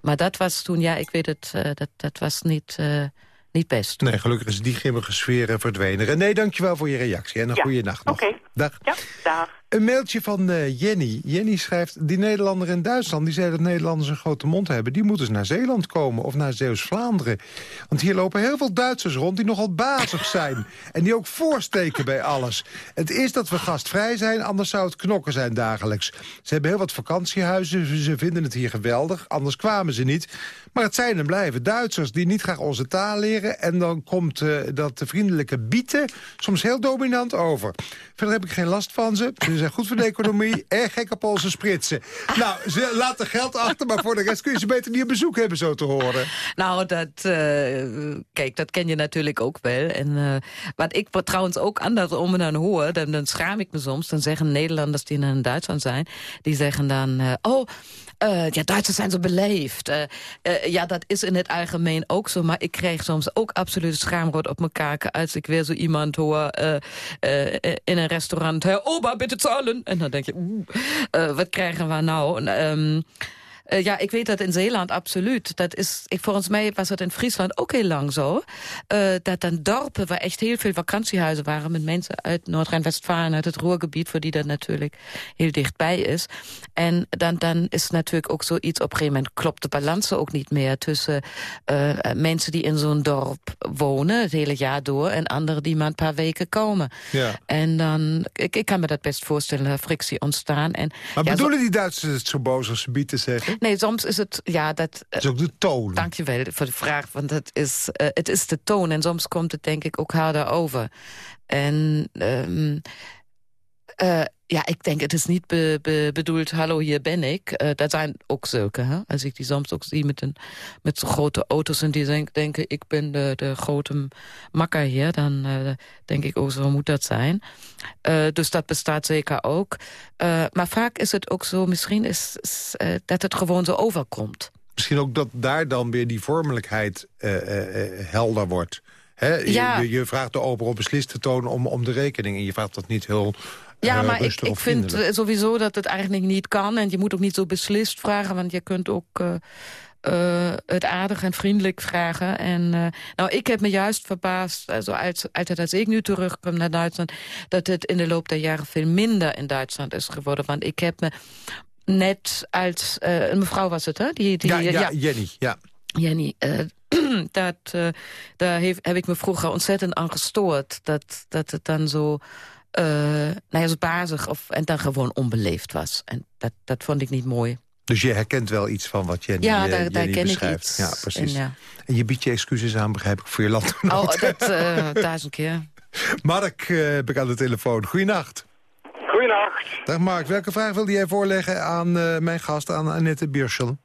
Maar dat was toen, ja, ik weet het, uh, dat, dat was niet, uh, niet best. Nee, gelukkig is die grimmige sfeer verdwenen. René, dankjewel voor je reactie en een ja. goede nacht nog. Oké. Dag. Ja, dag. Een mailtje van uh, Jenny. Jenny schrijft, die Nederlander in Duitsland... die zei dat Nederlanders een grote mond hebben... die moeten eens naar Zeeland komen of naar Zeeuws-Vlaanderen. Want hier lopen heel veel Duitsers rond die nogal bazig zijn. en die ook voorsteken bij alles. Het is dat we gastvrij zijn, anders zou het knokken zijn dagelijks. Ze hebben heel wat vakantiehuizen, ze vinden het hier geweldig. Anders kwamen ze niet. Maar het zijn en blijven Duitsers die niet graag onze taal leren... en dan komt uh, dat vriendelijke bieten soms heel dominant over. Verder heb ik geen last van ze. Zijn goed voor de economie. Gek op onze spritsen. Nou, ze laten geld achter, maar voor de rest kun je ze beter niet op bezoek hebben, zo te horen. Nou, dat, uh, kijk, dat ken je natuurlijk ook wel. En uh, wat ik trouwens ook anders om me dan hoor, dan, dan schaam ik me soms. Dan zeggen Nederlanders die in Duitsland zijn, die zeggen dan... Uh, oh, uh, ja, Duitsers zijn zo beleefd. Uh, uh, ja, dat is in het algemeen ook zo. Maar ik krijg soms ook absoluut schaamrood op mijn kaken... als ik weer zo iemand hoor in een restaurant... Herr Ober, bitte zahlen. En dan denk je, wat krijgen we nou? Um, Uh, ja, ik weet dat in Zeeland absoluut. Dat is, ik, volgens mij was het in Friesland ook heel lang zo. Uh, dat dan dorpen waar echt heel veel vakantiehuizen waren... met mensen uit Noord-Rijn-Westfalen, uit het Ruhrgebied... voor die dat natuurlijk heel dichtbij is. En dan, dan is natuurlijk ook zoiets... op een gegeven moment klopt de balans ook niet meer... tussen uh, mensen die in zo'n dorp wonen het hele jaar door... en anderen die maar een paar weken komen. Ja. En dan, ik, ik kan me dat best voorstellen, frictie ontstaan. En, maar ja, bedoelen die Duitsers het zo boos als ze bieden zeggen? Nee, soms is het... Ja, dat, dat is ook de toon. Dankjewel voor de vraag, want het is, uh, het is de toon. En soms komt het denk ik ook harder over. En... Um, uh, ja, ik denk, het is niet be, be, bedoeld, hallo, hier ben ik. Uh, dat zijn ook zulke, hè? Als ik die soms ook zie met, een, met zo'n grote auto's... en die denk, denken, ik ben de, de grote makker hier... dan uh, denk ik, oh, zo moet dat zijn. Uh, dus dat bestaat zeker ook. maar vaak is het ook zo, misschien is, is dat het gewoon zo overkomt. Misschien ook dat daar dan weer die vormelijkheid helder wordt... He, ja. je, je, vraagt de ober op beslist te tonen om, om de rekening. En je vraagt dat niet heel ja, uh, maar ik, ik vind sowieso dat het eigenlijk niet kan. En je moet ook niet zo beslist vragen, want je kunt ook... Uh, het aardig en vriendelijk vragen. En uh, nou, ik heb me juist verbaasd, also als, altijd als ik nu terugkom naar Duitsland... dat het in de loop der jaren veel minder in Duitsland is geworden. Want ik heb me net als... Uh, een mevrouw was het, hè? Die, die, ja, ja, ja, Jenny, ja. Jenny, dat, daar heeft, heb ik me vroeger ontzettend aan gestoord. Dat, dat het dan zo uh, nou ja, zo bazig of, en dan gewoon onbeleefd was. En dat, dat vond ik niet mooi. Dus je herkent wel iets van wat Jenny, ja, daar, Jenny daar ken beschrijft. Ik iets. Ja, precies. En, ja. en je biedt je excuses aan, begrijp ik, voor je land. Oh, dat uh, duizend keer. Mark uh, heb ik aan de telefoon. Goeienacht. Goeienacht. Dag Mark, welke vraag wilde jij voorleggen aan uh, mijn gast, aan Annette Bierschel?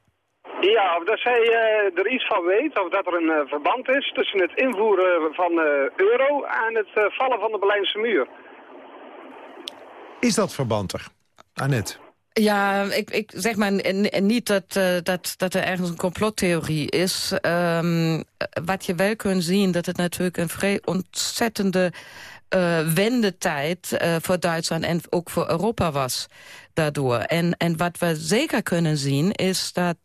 Ja, of dat zij uh, er iets van weet, of dat er een uh, verband is tussen het invoeren van uh, euro en het vallen van de Berlijnse muur. Is dat verband er, Annette? Ja, ik, ik zeg maar niet dat, uh, dat, dat er ergens een complottheorie is. Um, wat je wel kunt zien, dat het natuurlijk een vrij ontzettende uh, wendetijd uh, voor Duitsland en ook voor Europa was daardoor. En, en wat we zeker kunnen zien is dat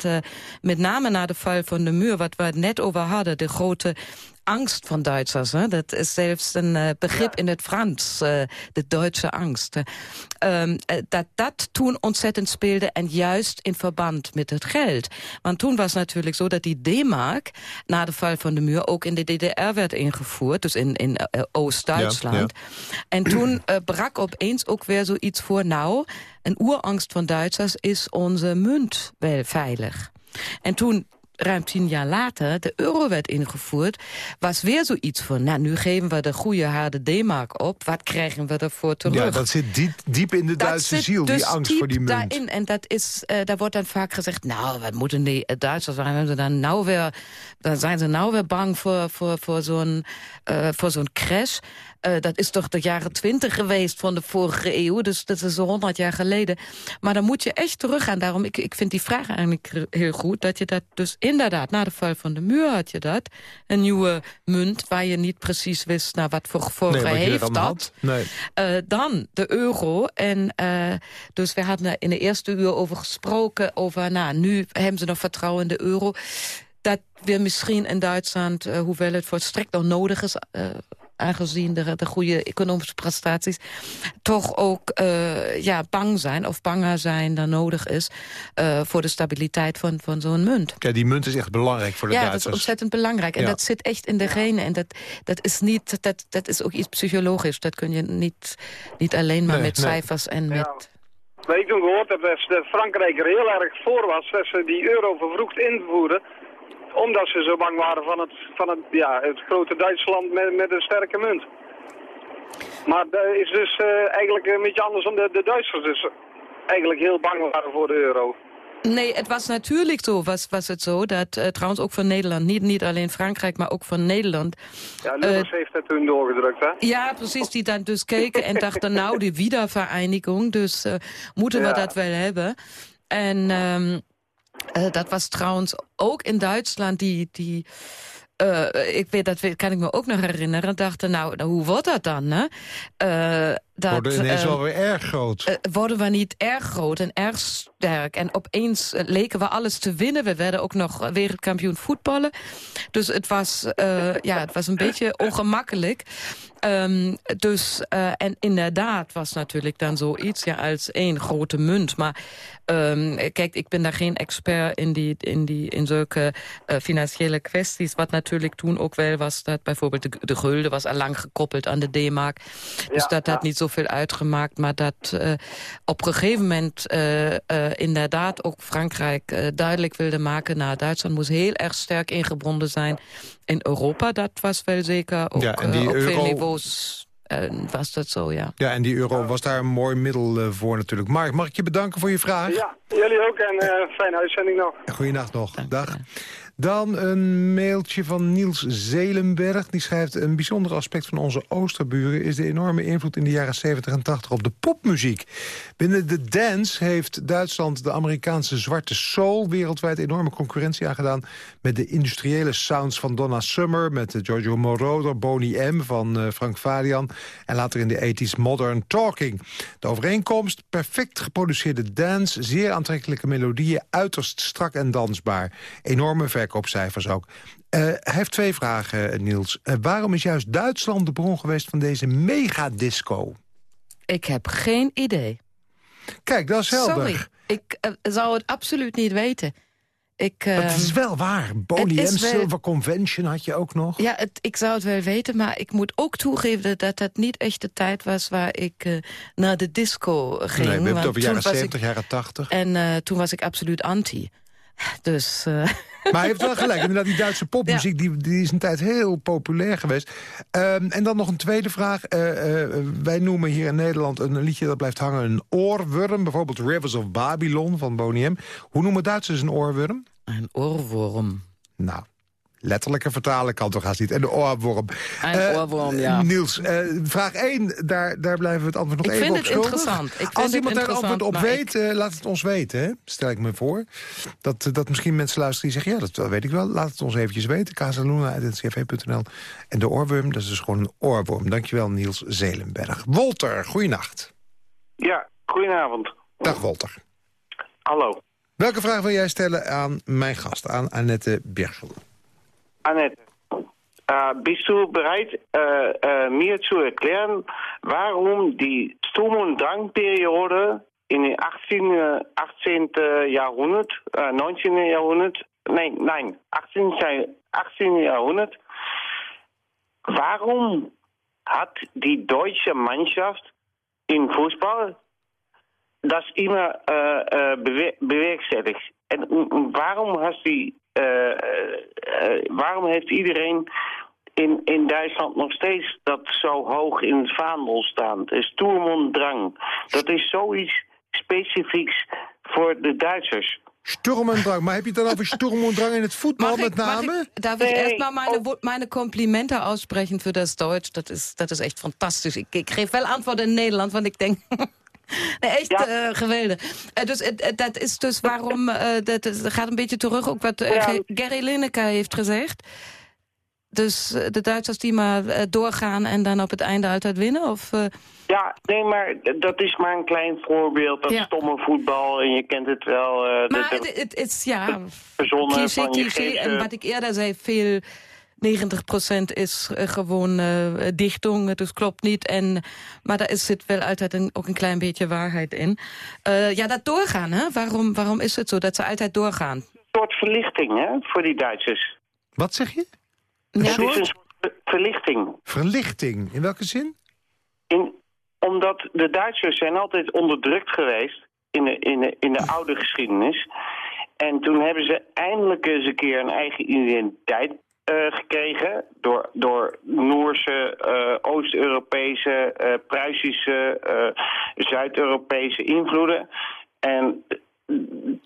met name na de val van de muur... wat we het net over hadden, de grote angst van Duitsers. Hè? Dat is zelfs een uh, begrip ja. in het Frans, uh, de Duitse angst. Um, dat dat toen ontzettend speelde en juist in verband met het geld. Want toen was natuurlijk zo dat die D-mark na de val van de muur ook in de DDR werd ingevoerd, dus in, in Oost-Duitsland. Ja, ja. En toen brak opeens ook weer zoiets voor, nou, een oerangst van Duitsers is onze munt wel veilig. En toen ruim tien jaar later de euro werd ingevoerd... was weer zoiets van, nou, nu geven we de goede harde D-mark op. Wat krijgen we ervoor terug? Ja, dat zit diep, diep in de dat Duitse ziel, dus die angst voor die munt. Daarin. En dat is, uh, daar wordt dan vaak gezegd... nou, wat moeten die Duitsers zijn? Ze dan, nou weer, dan zijn ze nou weer bang voor, voor, voor zo'n uh, voor zo'n crash... Uh, dat is toch de jaren twintig geweest van de vorige eeuw. Dus dat is zo honderd jaar geleden. Maar dan moet je echt teruggaan. Daarom, ik, ik vind die vraag eigenlijk heel goed. Dat je dat dus inderdaad, na de val van de muur had je dat. Een nieuwe munt waar je niet precies wist... Nou, wat voor gevolgen nee, heeft dat. Nee. Uh, dan de euro. En uh, dus we hadden in de eerste uur over gesproken. Over, nou, nu hebben ze nog vertrouwen in de euro dat we misschien in Duitsland, uh, hoewel het volstrekt nog nodig is... Uh, aangezien de, de goede economische prestaties... toch ook uh, ja, bang zijn of banger zijn dan nodig is... Uh, voor de stabiliteit van, van zo'n munt. Ja, die munt is echt belangrijk voor de ja, Duitsers. Ja, dat is ontzettend belangrijk. En ja. dat zit echt in de genen. En dat, dat, is niet, dat, dat is ook iets psychologisch. Dat kun je niet, niet alleen maar Nee, met nee. cijfers en Ja. met... Wat ik toen gehoord heb, dat Frankrijk er heel erg voor was dat ze die euro vervroegd invoeren. Omdat ze zo bang waren van het, van het, ja, het grote Duitsland met, met een sterke munt. Maar dat is dus eh, eigenlijk een beetje anders dan de, de Duitsers dus eigenlijk heel bang waren voor de euro. Nee, het was natuurlijk zo, was, was het zo, dat uh, trouwens ook van Nederland, niet, niet alleen Frankrijk, maar ook van Nederland. Ja, Lubbers heeft dat toen doorgedrukt, hè? Ja, precies, die dan dus keken en dachten, nou, die wiedervereinigung, dus moeten we dat wel hebben. En um, uh, dat was trouwens ook in Duitsland die... die uh, ik weet, dat kan ik me ook nog herinneren. dachten, nou, nou, hoe wordt dat dan? Hè? Uh, dat, worden ineens wel weer erg groot. worden we niet erg groot en erg sterk. En opeens leken we alles te winnen. We werden ook nog wereldkampioen voetballen. Dus het was, ja, het was een beetje ongemakkelijk. Um, dus, uh, en inderdaad was natuurlijk dan zoiets ja, als één grote munt. Maar um, kijk, ik ben daar geen expert in, die, in, die, in zulke uh, financiële kwesties. Wat natuurlijk toen ook wel was, dat bijvoorbeeld de, de gulden was al lang gekoppeld aan de D-mark. Dus dat had niet zoveel uitgemaakt. Maar dat uh, op een gegeven moment inderdaad ook Frankrijk duidelijk wilde maken... nou, Duitsland moest heel erg sterk ingebonden zijn in Europa. Dat was wel zeker ook ja, en die op euro... veel niveaus was dat zo, ja. Ja, en die euro was daar een mooi middel uh, voor natuurlijk. Mark, mag ik je bedanken voor je vraag? Ja, jullie ook en uh, fijne uitzending nog. Goeienacht nog. Dag. Dan een mailtje van Niels Zelenberg. Die schrijft... een bijzonder aspect van onze oosterburen... is de enorme invloed in de jaren 70 en 80 op de popmuziek. Binnen de dance heeft Duitsland de Amerikaanse zwarte soul... wereldwijd enorme concurrentie aangedaan... met de industriële sounds van Donna Summer... met Giorgio Moroder, Boney M. van uh, Frank Farian... en later in de 80s Modern Talking. De overeenkomst, perfect geproduceerde dance... zeer aantrekkelijke melodieën, uiterst strak en dansbaar. Enorme verkoopcijfers ook. Uh, hij heeft twee vragen, Niels. Uh, waarom is juist Duitsland de bron geweest van deze megadisco? Ik heb geen idee. Kijk, dat is helder. Sorry, ik uh, zou het absoluut niet weten. Ik, uh, het is wel waar. Boney M. Silver Convention had je ook nog. Ja, het, ik zou het wel weten, maar ik moet ook toegeven... dat het niet echt de tijd was waar ik uh, naar de disco ging. Nee, we hebben het over jaren 70, jaren 80. En uh, toen was ik absoluut anti. Dus... Uh... Maar hij heeft wel gelijk. Inderdaad, die Duitse popmuziek die, die is een tijd heel populair geweest. Um, en dan nog een tweede vraag. Uh, uh, wij noemen hier in Nederland een liedje dat blijft hangen een oorworm. Bijvoorbeeld Rivers of Babylon van Boney M. Hoe noemen Duitsers een oorworm? Een oorworm. Nou, letterlijke vertalen kan toch haast niet. En de oorworm. Een uh, oorworm, ja. Niels, uh, vraag 1, daar, daar blijven we het antwoord nog ik even op schuldig. Interessant. Ik vind Als iemand daar antwoord op weet, ik... uh, laat het ons weten. Hè? Stel ik me voor. Dat, dat misschien mensen luisteren die zeggen... ja, dat weet ik wel. Laat het ons eventjes weten. Casaluna.ncv.nl En de oorworm, dat is dus gewoon een oorworm. Dankjewel, Niels Zelenberg. Wolter, goeienacht. Ja, goedenavond. Dag, Wolter. Hallo. Welke vraag wil jij stellen aan mijn gast, aan Annette Birgel? Annette, uh, bist du bereit, uh, uh, mir zu erklären, warum die Sturm- und Drangperiode in den 18. 18. Jahrhundert, 19. Jahrhundert, nein, nein, 18. 18. Jahrhundert, warum hat die deutsche Mannschaft in Fußball das immer äh, bewer bewerkstelligt? En waarom has die uh, uh, waarom heeft iedereen in, in Duitsland nog steeds dat zo hoog in het vaandel staan? Is Drang. Dat is zoiets specifieks voor de Duitsers. Sturm und Drang. Maar heb je het dan over Sturm und Drang in het voetbal met name? Ik, darf ich erstmal meine, aussprechen für das Deutsch? Dat is, dat is echt fantastisch. Ik, ik geef wel antwoord in Nederland, want ik denk... Nee, echt ja. uh, geweldig. Uh, dus uh, dat is dus waarom, dat, dat, gaat een beetje terug ook wat. Gary Lineker heeft gezegd. Dus de Duitsers die maar doorgaan en dan op het einde altijd winnen? Of, Ja, nee, maar dat is maar een klein voorbeeld. Dat ja. stomme voetbal en je kent het wel. maar het is, ja, cliché, cliché. En wat ik eerder zei, veel 90% is uh, gewoon uh, dichting, dus klopt niet. En, maar daar is, zit wel altijd een, ook een klein beetje waarheid in. Uh, ja, dat doorgaan, hè? Waarom, waarom is het zo dat ze altijd doorgaan? Een soort verlichting, hè, voor die Duitsers. Wat zeg je? Een ja. soort? is een soort verlichting. Verlichting, in welke zin? In, omdat de Duitsers zijn altijd onderdrukt geweest in de, in de, in de oude geschiedenis. En toen hebben ze eindelijk eens een keer een eigen identiteit uh, gekregen door, door Noorse, uh, Oost-Europese, uh, Pruisische, Zuid-Europese invloeden. En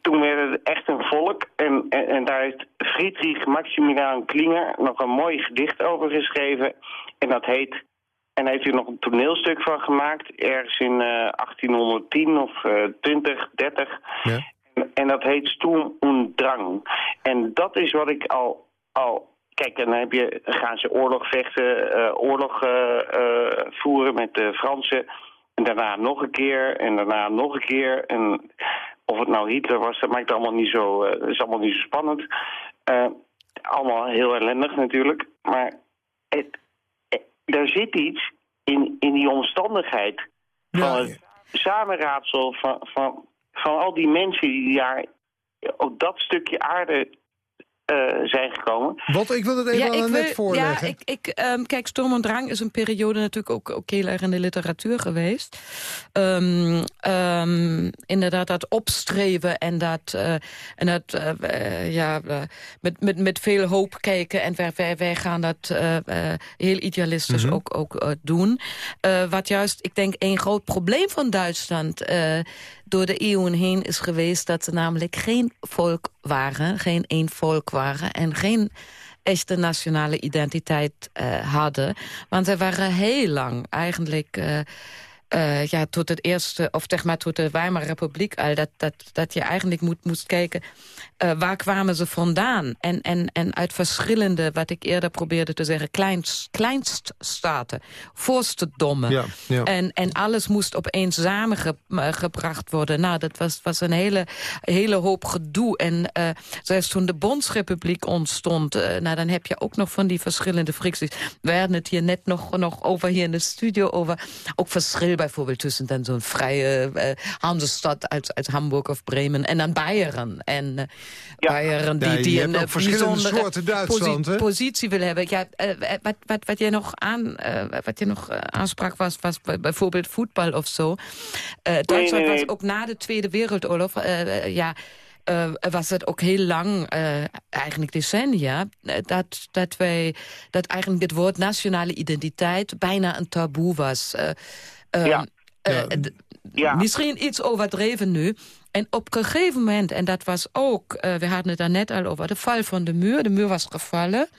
toen werd het echt een volk. En, en, en, daar heeft Friedrich Maximilian Klinger nog een mooi gedicht over geschreven. En dat heet... En heeft hij nog een toneelstuk van gemaakt, ergens in 1810 of 20, 30. Ja. En, en, dat heet Stoem und Drang. En dat is wat ik al, al kijk, dan heb je, gaan ze oorlog vechten, uh, oorlog uh, voeren met de Fransen. En daarna nog een keer en daarna nog een keer. En of het nou Hitler was, dat maakt allemaal niet zo, is allemaal niet zo spannend. allemaal heel ellendig natuurlijk. Maar het, er zit iets in, in die omstandigheid van het samenraadsel van, van, van al die mensen die daar op dat stukje aarde uh, zijn gekomen. Wat, ik wil het even ja, aan net voorleggen. Ja, ik, ik, um, kijk, Storm en Drang is een periode natuurlijk ook, ook heel erg in de literatuur geweest. Um, um, inderdaad, dat opstreven en dat, uh, en dat uh, ja, met, met, met veel hoop kijken. En wij, wij, wij gaan dat heel idealistisch mm -hmm. ook, ook doen. wat juist, ik denk, een groot probleem van Duitsland door de eeuwen heen is geweest... dat ze namelijk geen volk waren, geen één volk waren... en geen echte nationale identiteit uh, hadden. Want ze waren heel lang eigenlijk... Uh, uh, ja, tot het eerste, of zeg maar tot de Weimar Republiek al... dat, dat, dat je eigenlijk moet, moest kijken uh, waar kwamen ze vandaan? En, en, en uit verschillende, wat ik eerder probeerde te zeggen... kleinst, kleinststaten, vorstendommen. Ja, ja. En, en alles moest opeens samengebracht worden. Nou, dat was, was een hele, hele hoop gedoe. En uh, zelfs toen de Bondsrepubliek ontstond... Nou, dan heb je ook nog van die verschillende fricties. We hadden het hier net nog, nog over hier in de studio... over ook verschil bijvoorbeeld tussen dan zo'n vrije uh, Hansestad uit, uit Hamburg of Bremen... en dan Bayern. En ja. Bayern die, die een eh, bijzondere posi positie wil hebben. Ja, uh, wat, wat, wat jij nog, aan, uh, wat je nog aansprak was, was bijvoorbeeld voetbal of zo. Duitsland nee, nee, was ook na de Tweede Wereldoorlog... ja, uh, was het ook heel lang, uh, eigenlijk decennia... dat, dat, wij, dat eigenlijk het woord nationale identiteit bijna een taboe was. Uh, ja. ja. Misschien iets overdreven nu, en op een gegeven moment, en dat was ook... Uh, we hadden het daar net al over, de val van de muur. De muur was gevallen.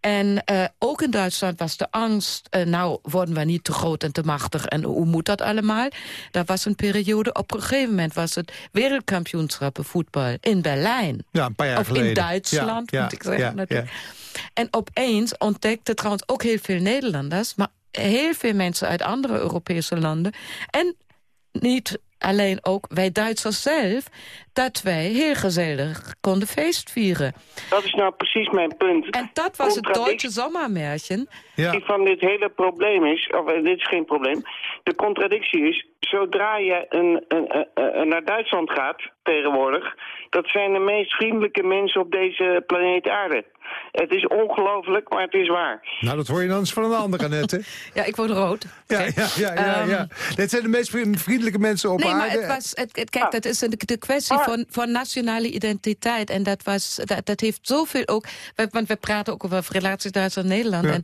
En uh, ook in Duitsland was de angst... Uh, nou, worden we niet te groot en te machtig en hoe moet dat allemaal? Dat was een periode, op een gegeven moment was het wereldkampioenschappen voetbal in Berlijn. Ja, een paar jaar of geleden. in Duitsland, ja, moet ik zeggen. natuurlijk. En opeens ontdekten trouwens ook heel veel Nederlanders... maar heel veel mensen uit andere Europese landen... en niet alleen ook wij Duitsers zelf... dat wij heel gezellig konden feestvieren. Dat is nou precies mijn punt. En dat was het Duitse zomermärchen. Ja. Van dit hele probleem is, of eh, dit is geen probleem... de contradictie is, zodra je een, een, een, naar Duitsland gaat tegenwoordig... dat zijn de meest vriendelijke mensen op deze planeet aarde. Het is ongelooflijk, maar het is waar. Nou, dat hoor je dan eens van een andere, net, ja, ik word rood. Ja, ja, ja. ja, ja. Um, Dit zijn de meest vriendelijke mensen op nee, aarde. Nee, maar het was, het, het, kijk, ah. dat is de kwestie ah. van, van nationale identiteit. En dat, was, dat, dat heeft zoveel ook... Want we praten ook over relaties Duitsland-Nederland. En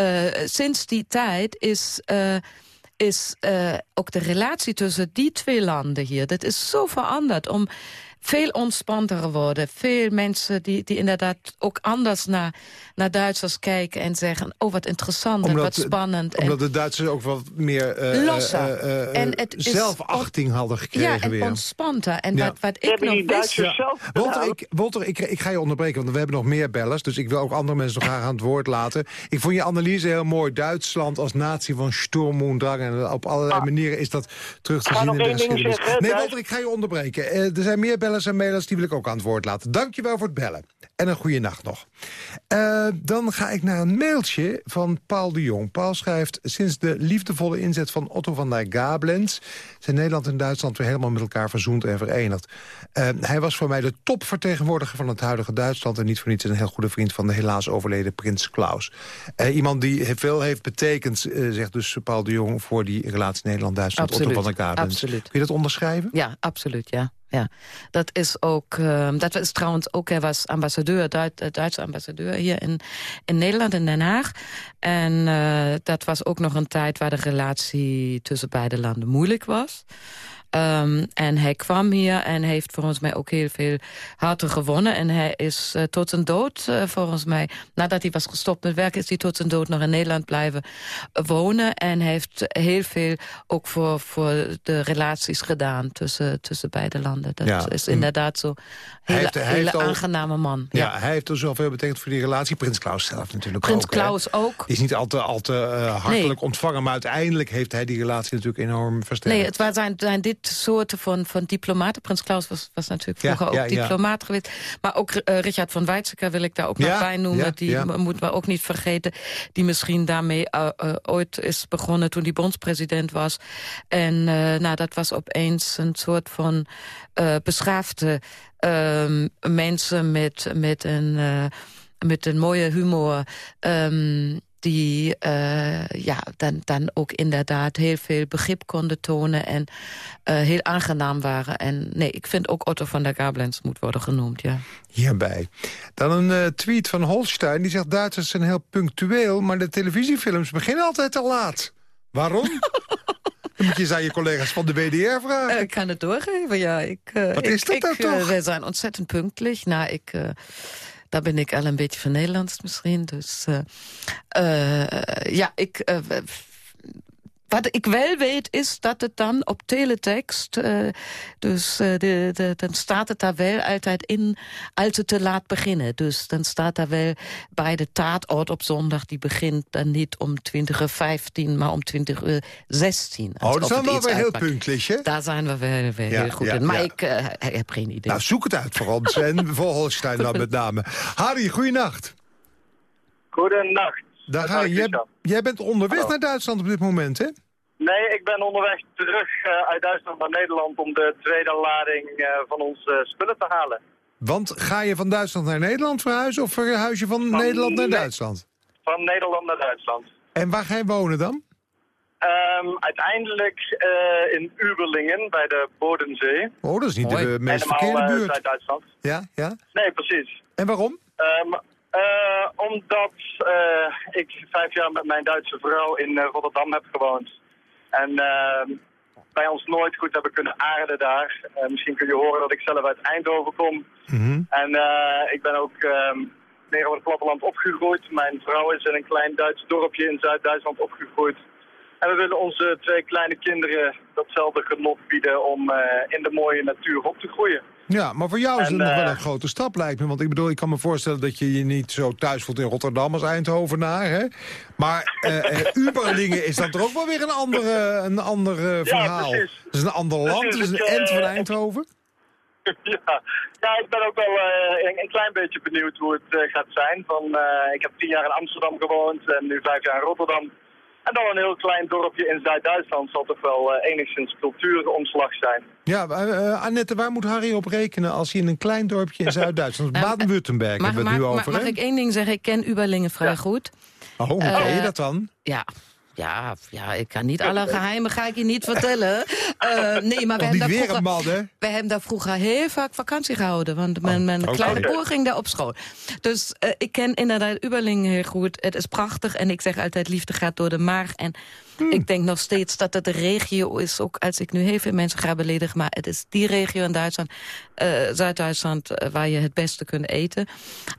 uh, sinds die tijd is... Uh, is uh, ook de relatie tussen die twee landen hier... dat is zo veranderd om veel ontspannender worden. Veel mensen die, die inderdaad ook anders naar, naar Duitsers kijken... en zeggen, oh wat interessant en wat spannend. Omdat de Duitsers ook wat meer uh, losser. Uh, en het zelfachting hadden gekregen ja, en weer. ontspannter. En wat, wat ik nog die wist... Ja. Zelf Walter, ik, Walter ik, ik ga je onderbreken, want we hebben nog meer bellers... dus ik wil ook andere mensen nog graag aan het woord laten. Ik vond je analyse heel mooi. Duitsland als natie van Sturm und Drang... en op allerlei ah. manieren is dat terug te zien in de geschiedenis. Nee, Walter, ik ga je onderbreken. er zijn meer bellers bellers en mailers, die wil ik ook aan het woord laten. Dankjewel voor het bellen. En een goede nacht nog. Uh, dan ga ik naar een mailtje van Paul de Jong. Paul schrijft... Sinds de liefdevolle inzet van Otto van der Gablens... zijn Nederland en Duitsland weer helemaal met elkaar verzoend en verenigd. Uh, hij was voor mij de topvertegenwoordiger van het huidige Duitsland... en niet voor niets een heel goede vriend van de helaas overleden prins Klaus. Uh, iemand die veel heeft betekend, zegt dus Paul de Jong... voor die relatie Nederland-Duitsland, Otto van der Gablens. Absoluut. Kun je dat onderschrijven? Ja, absoluut, ja ja. Dat is ook, uh, dat is trouwens ook, hij was ambassadeur, eh, Duitse ambassadeur hier in, in Nederland, in Den Haag. En uh, dat was ook nog een tijd waar de relatie tussen beide landen moeilijk was. Ehm, en hij kwam hier en heeft volgens mij ook heel veel harten gewonnen. En hij is uh, tot zijn dood, uh, volgens mij... nadat hij was gestopt met werken... is hij tot zijn dood nog in Nederland blijven wonen. En heeft heel veel ook voor, voor de relaties gedaan... tussen, tussen beide landen. Dat ja. is inderdaad zo. Hele, hij heeft, hij hele aangename man. Ja, ja, hij heeft er zoveel betekend voor die relatie. Prins Klaus zelf natuurlijk Prins ook. Prins Klaus ook. Die is niet al te, al te uh, hartelijk nee. ontvangen... maar uiteindelijk heeft hij die relatie natuurlijk enorm versterkt. Nee, het waren, zijn, zijn dit soorten van, van diplomaten. Prins Klaus was, was natuurlijk vroeger ja, ook ja, diplomaat geweest. Maar ook uh, Richard van Weizsäcker wil ik daar ook nog bij noemen. die moeten we ook niet vergeten. Die misschien daarmee uh, uh, ooit is begonnen toen hij bondspresident was. En nou, dat was opeens een soort van beschaafde ehm, mensen met, met, een, met een mooie humor... Um, die uh, ja, dan, dan ook inderdaad heel veel begrip konden tonen... en uh, heel aangenaam waren. En nee, ik vind ook Otto van der Gablens moet worden genoemd, ja. Hierbij. Dan een uh, tweet van Holstein, die zegt... Duitsers zijn heel punctueel, maar de televisiefilms beginnen altijd te laat. Waarom? Dan moet je eens aan je collega's van de WDR vragen. Ik kan het doorgeven, ja. Ik, Wat is dat ik, dan toch? wij zijn ontzettend punktelijk. Nou, ik daar ben ik al een beetje van Nederlands misschien. Dus uh, uh, ja, ik... Wat ik wel weet is dat het dan op teletext... Uh, dus uh, de, de, dan staat het daar wel altijd in als het te laat beginnen. Dus dan staat daar wel bij de taatort op zondag... die begint dan niet om 20 uur 15, maar om 20 uur 16. Oh, dat zijn we wel weer heel puntelijk, hè? Daar zijn we wel, wel ja, heel goed ja, in. Maar ja. ik uh, heb geen idee. Nou, zoek het uit voor ons en voor Holstein dan met name. Harry, goeienacht. Goedenacht. Dag Harry, jij, jij bent onderweg Hallo. naar Duitsland op dit moment, hè? Nee, ik ben onderweg terug uh, uit Duitsland naar Nederland om de tweede lading uh, van onze uh, spullen te halen. Want ga je van Duitsland naar Nederland verhuizen of verhuis je van, van Nederland naar Duitsland? Van Nederland naar Duitsland. En waar ga je wonen dan? Um, uiteindelijk in Uberlingen bij de Bodensee. Oh, dat is niet de meest Helemaal, verkeerde buurt. Zuid-Duitsland. Ja, ja? Nee, precies. En waarom? Um, omdat ik vijf jaar met mijn Duitse vrouw in Rotterdam heb gewoond. En uh, wij ons nooit goed hebben kunnen aarden daar. Misschien kun je horen dat ik zelf uit Eindhoven kom. Mm -hmm. En ik ben ook meer op het platteland opgegroeid. Mijn vrouw is in een klein Duits dorpje in Zuid-Duitsland opgegroeid. En we willen onze twee kleine kinderen datzelfde genot bieden om in de mooie natuur op te groeien. Ja, maar voor jou is het nog wel een grote stap, lijkt me. Want ik bedoel, ik kan me voorstellen dat je je niet zo thuis voelt in Rotterdam als Eindhovenaar. Hè? Maar uh, Uberlingen is dan toch ook wel weer een, andere, een ander uh, verhaal. Ja, het is een ander land, het is een end van Eindhoven. Ja. ja, ik ben ook wel uh, een, een, klein beetje benieuwd hoe het gaat zijn. Van, ik heb tien jaar in Amsterdam gewoond en nu vijf jaar in Rotterdam. En dan een heel klein dorpje in Zuid-Duitsland zal toch wel uh, enigszins cultuuromslag zijn. Ja, uh, Annette, waar moet Harry op rekenen als hij in een klein dorpje in Zuid-Duitsland... nou, Baden-Württemberg hebben we het nu over, Mag, mag ik één ding zeggen? Ik ken Uberlingen vrij ja. goed. Oh, hoe uh, ken je dat dan? Ja, ja, ja, ik kan niet alle geheimen ga ik je niet vertellen. Uh, nee, maar we hebben, weer vroeger, een man, hè? we hebben daar vroeger heel vaak vakantie gehouden. Want mijn, mijn oh, kleine broer ging daar op school. Dus uh, ik ken inderdaad Uberlingen heel goed. Het is prachtig en ik zeg altijd liefde gaat door de maag. En hmm. ik denk nog steeds dat het de regio is. Ook als ik nu heel veel mensen ga beledigen. Maar het is die regio in Duitsland, uh, Zuid-Duitsland, waar je het beste kunt eten.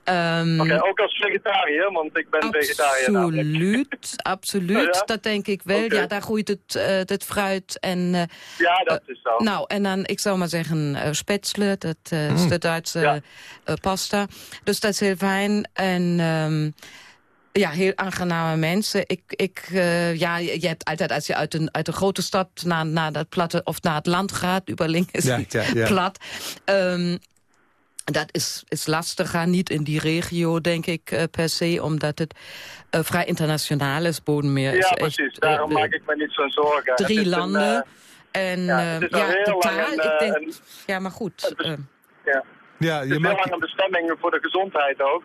Um, okay, ook als vegetariër, want ik ben absoluut, vegetariër. Absoluut, absoluut. Ja? Dat denk ik wel. Okay. Ja, daar groeit het, uh, het fruit. En, ja, dat is zo. nou, en dan, ik zou maar zeggen, uh, spätzle. Dat mm. is de Duitse ja. pasta. Dus dat is heel fijn. En... Um, ja, heel aangename mensen. Ik, ik, uh, ja, je hebt altijd, als je uit een, uit een grote stad naar, naar, dat platte, of naar het land gaat... Überling is ja, niet ja, ja. plat... Um, dat is, is lastiger, niet in die regio, denk ik, uh, per se, omdat het uh, vrij internationaal is. Bodemmeer is ja, precies. Echt, Daarom uh, maak ik me niet zo'n zorgen. Drie landen. Een, en ja, ja de taal, een, ik denk... Een, ja, maar goed. Ja. Ja, je maakt... heel lang een bestemming voor de gezondheid ook.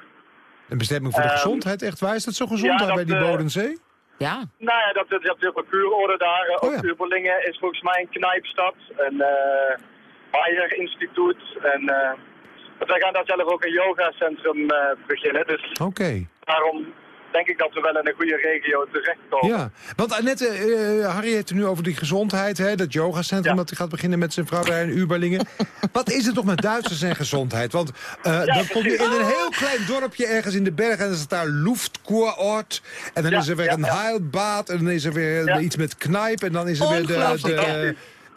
Een bestemming voor de um, gezondheid? Echt waar? Is dat zo gezond ja, daar bij die Bodensee? Ja. Nou ja, dat, hebt heel veel kuurorde daar. Oh, ook Uberlingen is volgens mij een knijpstad. Een uh, Bayer-instituut. En... wij gaan daar zelf ook een yogacentrum uh, beginnen. Dus okay. daarom denk ik dat we wel in een goede regio terechtkomen. Ja, want Annette, uh, Harry heeft het nu over die gezondheid, hè, dat yogacentrum dat hij gaat beginnen met zijn vrouw daar in Uberlingen. Wat is het toch met Duitsers en gezondheid? Want uh, dan kom je in een heel klein dorpje ergens in de bergen en dan is daar Luftkurort. En dan is er weer een heilbad en dan is er weer iets met knijp en dan is er weer de, de,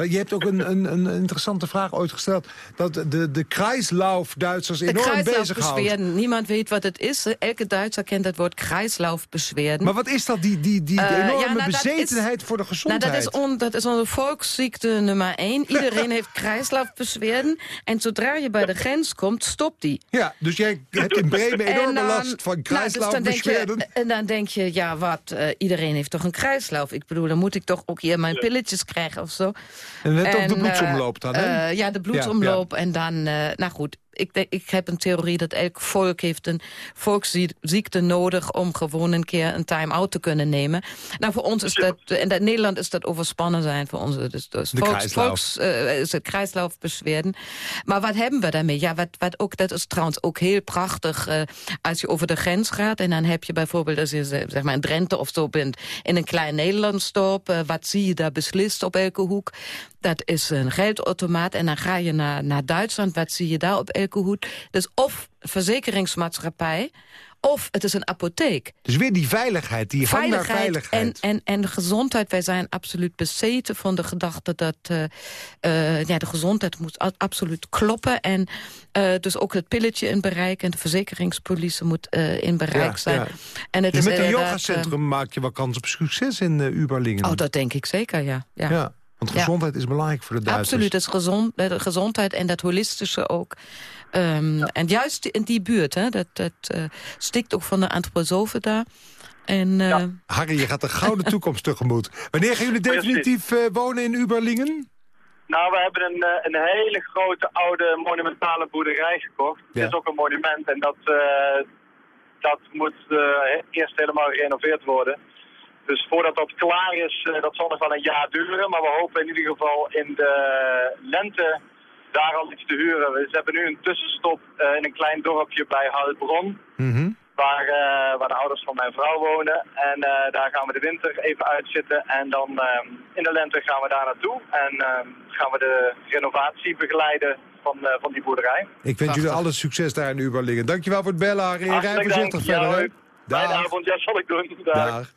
je hebt ook een, een, een interessante vraag ooit gesteld... dat de, de kreislauf-Duitsers enorm bezighoudt. Niemand weet wat het is. Elke Duitser kent het woord kreislaufbeschwerden. Maar wat is dat, die, die, die uh, enorme ja, nou, bezetenheid voor de gezondheid? Nou, dat, is on, dat is onze volksziekte nummer één. Iedereen heeft kreislaufbeschwerden. En zodra je bij de grens komt, stopt die. Ja, dus jij hebt in Bremen enorme last van kreislaufbeschwerden. Nou, dus en dan denk je, ja wat, uh, iedereen heeft toch een kreislauf? Ik bedoel, dan moet ik toch ook hier mijn pilletjes krijgen of zo. En net op de bloedsomloop dan, hè? Uh, ja, de bloedsomloop. En dan, uh, nou goed, ik, ik heb een theorie dat elk volk heeft een volksziekte nodig... om gewoon een keer een time-out te kunnen nemen. Nou, voor ons is dat... In Nederland is dat overspannen zijn voor ons. Dus, dus volks, volks uh, is het kreislaufbeschwerden. Maar wat hebben we daarmee? Ja, wat, wat ook, dat is trouwens ook heel prachtig... Uh, als je over de grens gaat en dan heb je bijvoorbeeld... als je zeg maar in Drenthe of zo bent... in een klein Nederlandsdorp, uh, wat zie je daar beslist op elke hoek? Dat is een geldautomaat en dan ga je naar, naar Duitsland. Wat zie je daar op elke hoek? Dus of verzekeringsmaatschappij of het is een apotheek. Dus weer die veiligheid, die veiligheid hang naar veiligheid. En, en, en de gezondheid, wij zijn absoluut bezeten van de gedachte dat uh, uh, ja, de gezondheid moet absoluut kloppen. En uh, dus ook het pilletje in bereik en de verzekeringspolice moet in bereik zijn. Ja. En het dus is met een yogacentrum maak je wel kans op succes in Uberlingen? Oh, dat denk ik zeker, ja. ja. ja. Want gezondheid is belangrijk voor de Duitsers. Absoluut, het is gezond, de gezondheid en dat holistische ook. Um, En juist in die buurt, hè, dat, dat uh, stikt ook van de antroposofen daar. En, uh... Harry, je gaat een gouden toekomst tegemoet. Wanneer gaan jullie definitief uh, wonen in Uberlingen? Nou, we hebben een, een hele grote oude monumentale boerderij gekocht. Het is ook een monument en dat, dat moet eerst helemaal gerenoveerd worden. Dus voordat dat klaar is, uh, dat zal nog wel een jaar duren. Maar we hopen in ieder geval in de lente daar al iets te huren. We hebben nu een tussenstop uh, in een klein dorpje bij Houtbron. Mm waar, uh, waar de ouders van mijn vrouw wonen. En daar gaan we de winter even uitzitten. En dan in de lente gaan we daar naartoe. En gaan we de renovatie begeleiden van, van die boerderij. Ik wens jullie alle succes daar in Uberlingen. Dankjewel voor het bellen, Harry. Rij voorzichtig verder. Ja, avond, ja, zal ik doen. Dag. Dag.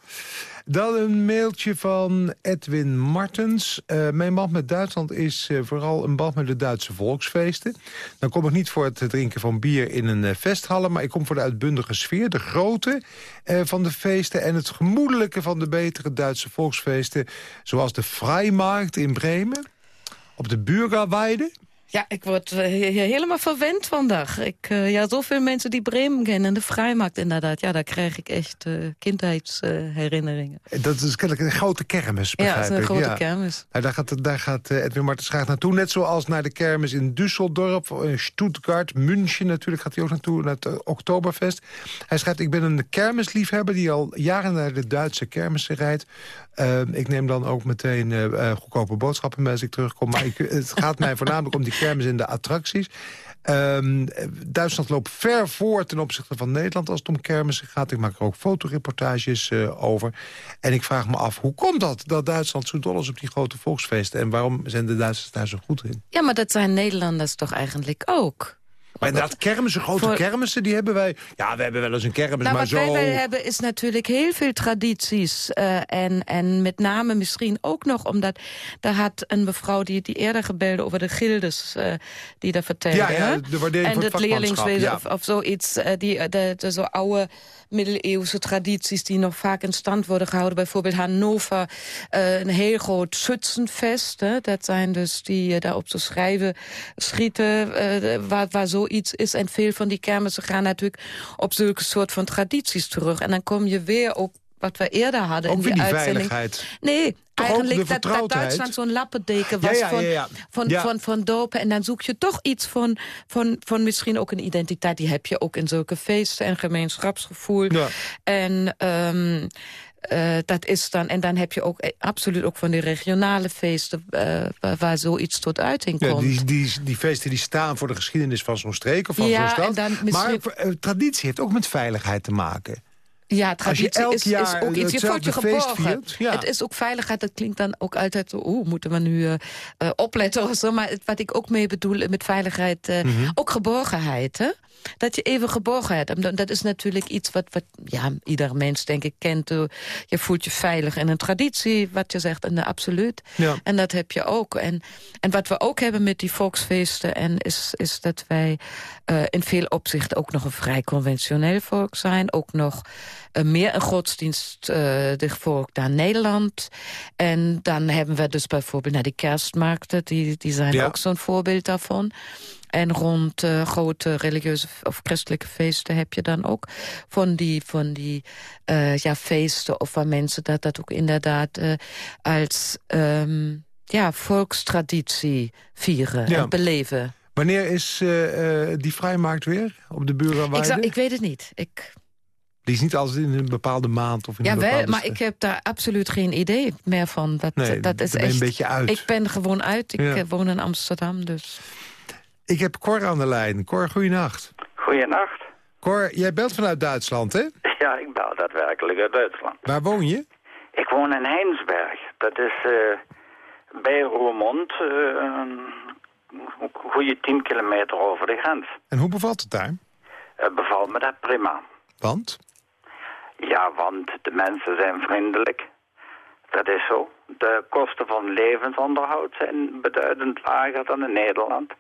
Dan een mailtje van Edwin Martens. Uh, mijn band met Duitsland is uh, vooral een band met de Duitse volksfeesten. Dan kom ik niet voor het drinken van bier in een uh, maar ik kom voor de uitbundige sfeer, de grootte van de feesten... en het gemoedelijke van de betere Duitse volksfeesten... zoals de Vrijmarkt in Bremen, op de Burgerweide... Ja, ik word uh, helemaal verwend vandaag. Ik, uh, ja, zoveel mensen die Bremen kennen. De Vrijmarkt inderdaad. Ja, daar krijg ik echt uh, kindheidsherinneringen. dat is kennelijk een grote kermis, begrijp Ja, dat is een grote kermis. daar gaat, daar gaat Edwin Martens graag naartoe. Net zoals naar de kermis in Düsseldorf, Stuttgart, München natuurlijk gaat hij ook naartoe. Naar het Oktoberfest. Hij schrijft, ik ben een kermisliefhebber die al jaren naar de Duitse kermissen rijdt. Ik neem dan ook meteen goedkope boodschappen mee als ik terugkom. Maar ik, het gaat mij voornamelijk om die kermis en de attracties. Um, Duitsland loopt ver voor ten opzichte van Nederland als het om kermissen gaat. Ik maak er ook fotoreportages uh, over. En ik vraag me af, hoe komt dat dat Duitsland zo dol is op die grote volksfeesten? En waarom zijn de Duitsers daar zo goed in? Ja, maar dat zijn Nederlanders toch eigenlijk ook? Maar inderdaad, kermissen, grote voor... kermissen, die hebben wij... Ja, we hebben wel eens een kermis, nou, maar zo... Wat wij hebben is natuurlijk heel veel tradities. Uh, en, en met name misschien ook nog omdat... daar had een mevrouw die, die eerder gebelde over de gildes... Uh, die daar vertelde. Ja, ja de waardering en voor het, het leerlingswezen ja. of, of zoiets. Uh, die, de, de, zo oude middeleeuwse tradities die nog vaak in stand worden gehouden. Bijvoorbeeld Hannover, uh, een heel groot schützenfest. Hè? Dat zijn dus die uh, daar zo schrijven, schieten, waar, waar zoiets is. En veel van die kermissen gaan natuurlijk op zulke soort van tradities terug. En dan kom je weer op wat we eerder hadden ook in die, die uitzending. Veiligheid. Nee, toch eigenlijk dat, dat Duitsland zo'n lappendeken was ja, ja, ja, van, van, van, van dopen. En dan zoek je toch iets van, van, van misschien ook een identiteit. Die heb je ook in zulke feesten en gemeenschapsgevoel. En... Um, uh, dat is dan, en dan heb je ook absoluut ook van die regionale feesten... Uh, waar, waar zoiets tot uiting komt. Ja, die, die, die feesten die staan voor de geschiedenis van zo'n streek of van ja, zo'n stad. Misschien... Maar uh, traditie heeft ook met veiligheid te maken. Ja, Als je elk is, jaar is ook iets. Je voelt geborgen. ja. Het is ook veiligheid. Dat klinkt dan ook altijd zo... Oeh, moeten we nu eh, eh, opletten of zo. Maar het- wat ik ook mee bedoel met veiligheid... eh, Mhm. ook geborgenheid, hè? Dat je even geborgenheid hebt. Dat is natuurlijk iets wat, wat ja, ieder mens denk ik kent. eh, Je voelt je veilig. En een traditie, wat je zegt, en absoluut. Ja. En dat heb je ook. En, en wat we ook hebben met die volksfeesten... En is, is dat wij eh, in veel opzichten ook nog een vrij conventioneel volk zijn. Ook nog eh, meer een godsdienstig volk dan Nederland. En dan hebben we dus bijvoorbeeld naar die kerstmarkten. Die, die zijn Ja. ook zo'n voorbeeld daarvan. En rond eh, grote religieuze of christelijke feesten heb je dan ook van die, van die eh, ja, feesten... of waar mensen dat, dat ook inderdaad eh, als ehm, ja, volkstraditie vieren Ja. en beleven. Wanneer is die vrijmarkt weer op de Ik, zou- Burenweide? ik weet het niet. Ik, Die is niet altijd in een bepaalde maand of in ja, een bepaalde... maar ik heb daar absoluut geen idee meer van. Dat, Nee, dat is echt, een beetje uit. Ik ben gewoon uit. Ik Ja. woon in Amsterdam, dus... Ik heb Cor aan de lijn. Cor, goeienacht. Goeienacht. Cor, jij belt vanuit Duitsland, hè? Ja, ik bel daadwerkelijk uit Duitsland. Waar woon je? Ik woon in Heinsberg. Dat is eh, bij Roermond, eh, een goede 10 kilometer over de grens. En hoe bevalt het daar? Het bevalt me dat prima. Want? Ja, want de mensen zijn vriendelijk. Dat is zo. De kosten van levensonderhoud zijn beduidend lager dan in Nederland.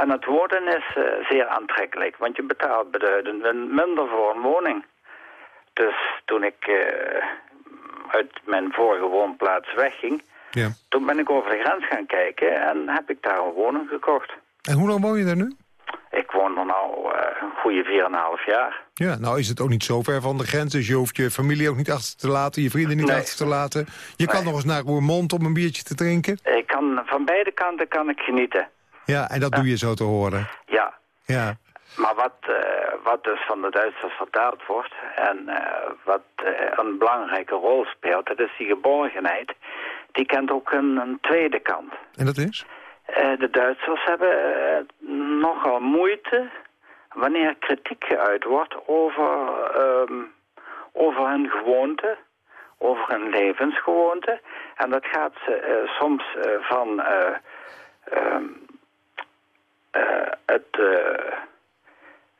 En het wonen is eh, zeer aantrekkelijk, want je betaalt beduidend min- minder voor een woning. Dus toen ik eh, uit mijn vorige woonplaats wegging, Ja. toen ben ik over de grens gaan kijken en heb ik daar een woning gekocht. En hoe lang woon je daar nu? Ik woon er nou eh, een goede 4,5 jaar. Ja, nou is het ook niet zo ver van de grens. Dus je hoeft je familie ook niet achter te laten, je vrienden niet Nee. achter te laten. Je kan nog eens naar Roermond om een biertje te drinken. Ik kan, van beide kanten kan ik genieten. Ja, en dat doe je zo te horen. Ja, Ja. Maar wat, eh, wat dus van de Duitsers vertaald wordt en eh, wat eh, een belangrijke rol speelt, dat is die geborgenheid. Die kent ook een, een tweede kant. En dat is? De Duitsers hebben nogal moeite wanneer kritiek geuit wordt over, ehm, over hun gewoonte, over hun levensgewoonte. En dat gaat soms van eh, eh, het, eh,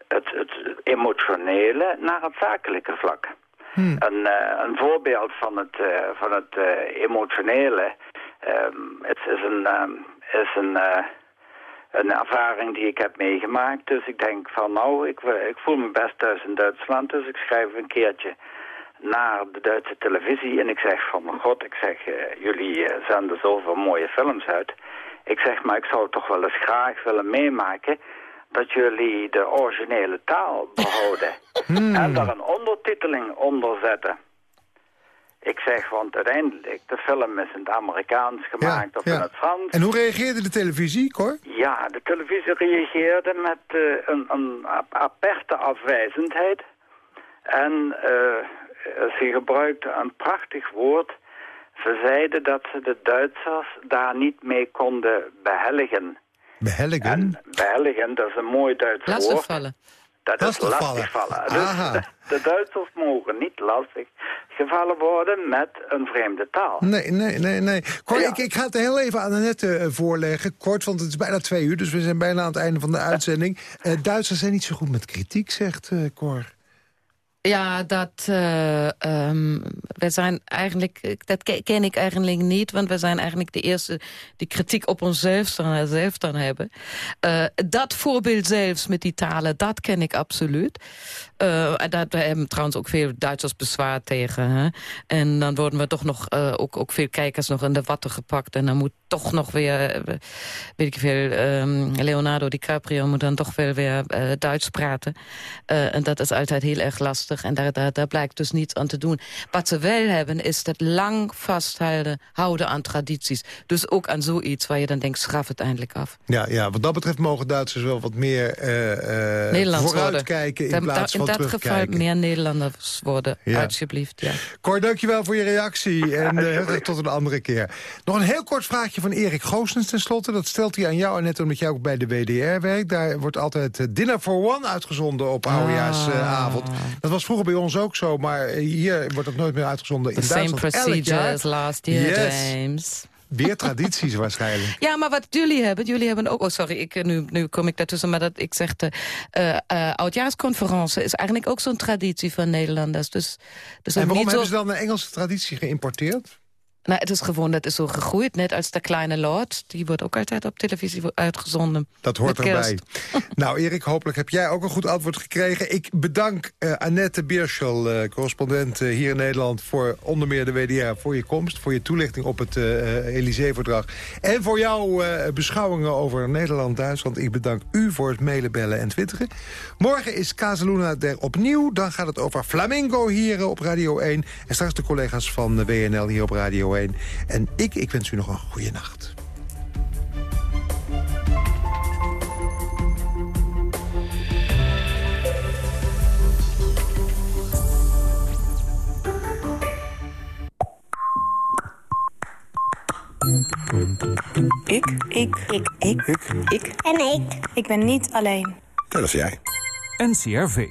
het, het emotionele naar het zakelijke vlak. Een, eh, een voorbeeld van het, van het emotionele ehm, het is een, ehm, is een, een ervaring die ik heb meegemaakt. Dus ik denk van nou, ik, ik voel me best thuis in Duitsland. Dus ik schrijf een keertje naar de Duitse televisie en ik zeg van mijn god, ik zeg jullie zenden zoveel mooie films uit. Ik zeg maar ik zou toch wel eens graag willen meemaken dat jullie de originele taal behouden. En daar een ondertiteling onder zetten. Ik zeg, want uiteindelijk, de film is in het Amerikaans gemaakt of in het Frans. En hoe reageerde de televisie, Cor? Ja, de televisie reageerde met eh, een, een ap- aperte afwijzendheid. En eh, ze gebruikte een prachtig woord. Ze zeiden dat ze de Duitsers daar niet mee konden behelligen. Behelligen? En behelligen, dat is een mooi Duits woord. Lastigvallen. Dat is Lastigvallen. lastigvallen. Aha. Dus de Duitsers mogen niet lastig gevallen worden met een vreemde taal. Nee, nee, nee, nee. Cor, Ja. ik, ik ga het heel even aan Annette eh, voorleggen. Kort, want het is bijna twee uur, dus we zijn bijna aan het einde van de uitzending. Eh, Duitsers zijn niet zo goed met kritiek, zegt eh, Cor. Ja, dat, we zijn eigenlijk, dat ke- ken ik eigenlijk niet, want we zijn eigenlijk de eerste die kritiek op onszelf dan, zelf dan hebben. Eh, dat voorbeeld zelfs met die talen, dat ken ik absoluut. En dat, we hebben trouwens ook veel Duitsers bezwaar tegen. Hè? En dan worden we toch nog, ook, ook veel kijkers nog in de watten gepakt. En dan moet toch nog weer, weet ik veel, ehm, Leonardo DiCaprio moet dan toch weer, weer Duits praten. En dat is altijd heel erg lastig. En daar, daar, daar blijkt dus niets aan te doen. Wat ze wel hebben, is dat lang vasthouden houden aan tradities. Dus ook aan zoiets waar je dan denkt, schaf het eindelijk af. Ja, ja, wat dat betreft mogen Duitsers wel wat meer eh, eh, Nederlands vooruitkijken... in worden. plaats Da- van dat geval meer Nederlanders worden, Ja. alsjeblieft. Ja. Cor, dankjewel voor je reactie. En eh, tot een andere keer. Nog een heel kort vraagje van Erik Goossens tenslotte. Dat stelt hij aan jou, net omdat jij ook bij de WDR werkt. Daar wordt altijd Dinner for One uitgezonden op oudejaarsavond. Dat was vroeger bij ons ook zo, maar hier wordt het nooit meer uitgezonden in The same procedure as last year, Yes. James. Weer tradities waarschijnlijk. Ja, maar wat jullie hebben, jullie hebben ook... Oh, sorry, ik, nu, nu kom ik daartussen, maar dat ik zeg... de eh, eh, oudjaarsconferentie is eigenlijk ook zo'n traditie van Nederlanders. Dus, dus En waarom niet zo- hebben ze dan een Engelse traditie geïmporteerd? Nou, het is gewoon, dat is zo gegroeid. Net als de Kleine Lord. Die wordt ook altijd op televisie uitgezonden. Dat hoort erbij. nou, Erik, hopelijk heb jij ook een goed antwoord gekregen. Ik bedank eh, Annette Beerschel, eh, correspondent eh, hier in Nederland... voor onder meer de WDR, voor je komst, voor je toelichting op het Elysée-verdrag... en voor jouw beschouwingen over Nederland-Duitsland. Ik bedank u voor het mailen, bellen en twitteren. Morgen is Casaluna er opnieuw. Dan gaat het over Flamingo hier op Radio 1. En straks de collega's van de WNL hier op Radio 1. En ik, ik wens u nog een goede nacht. Ik. Ik. Ik. Ik. Ik. Ik. En ik. Ik ben niet alleen. Dat is jij. NCRV.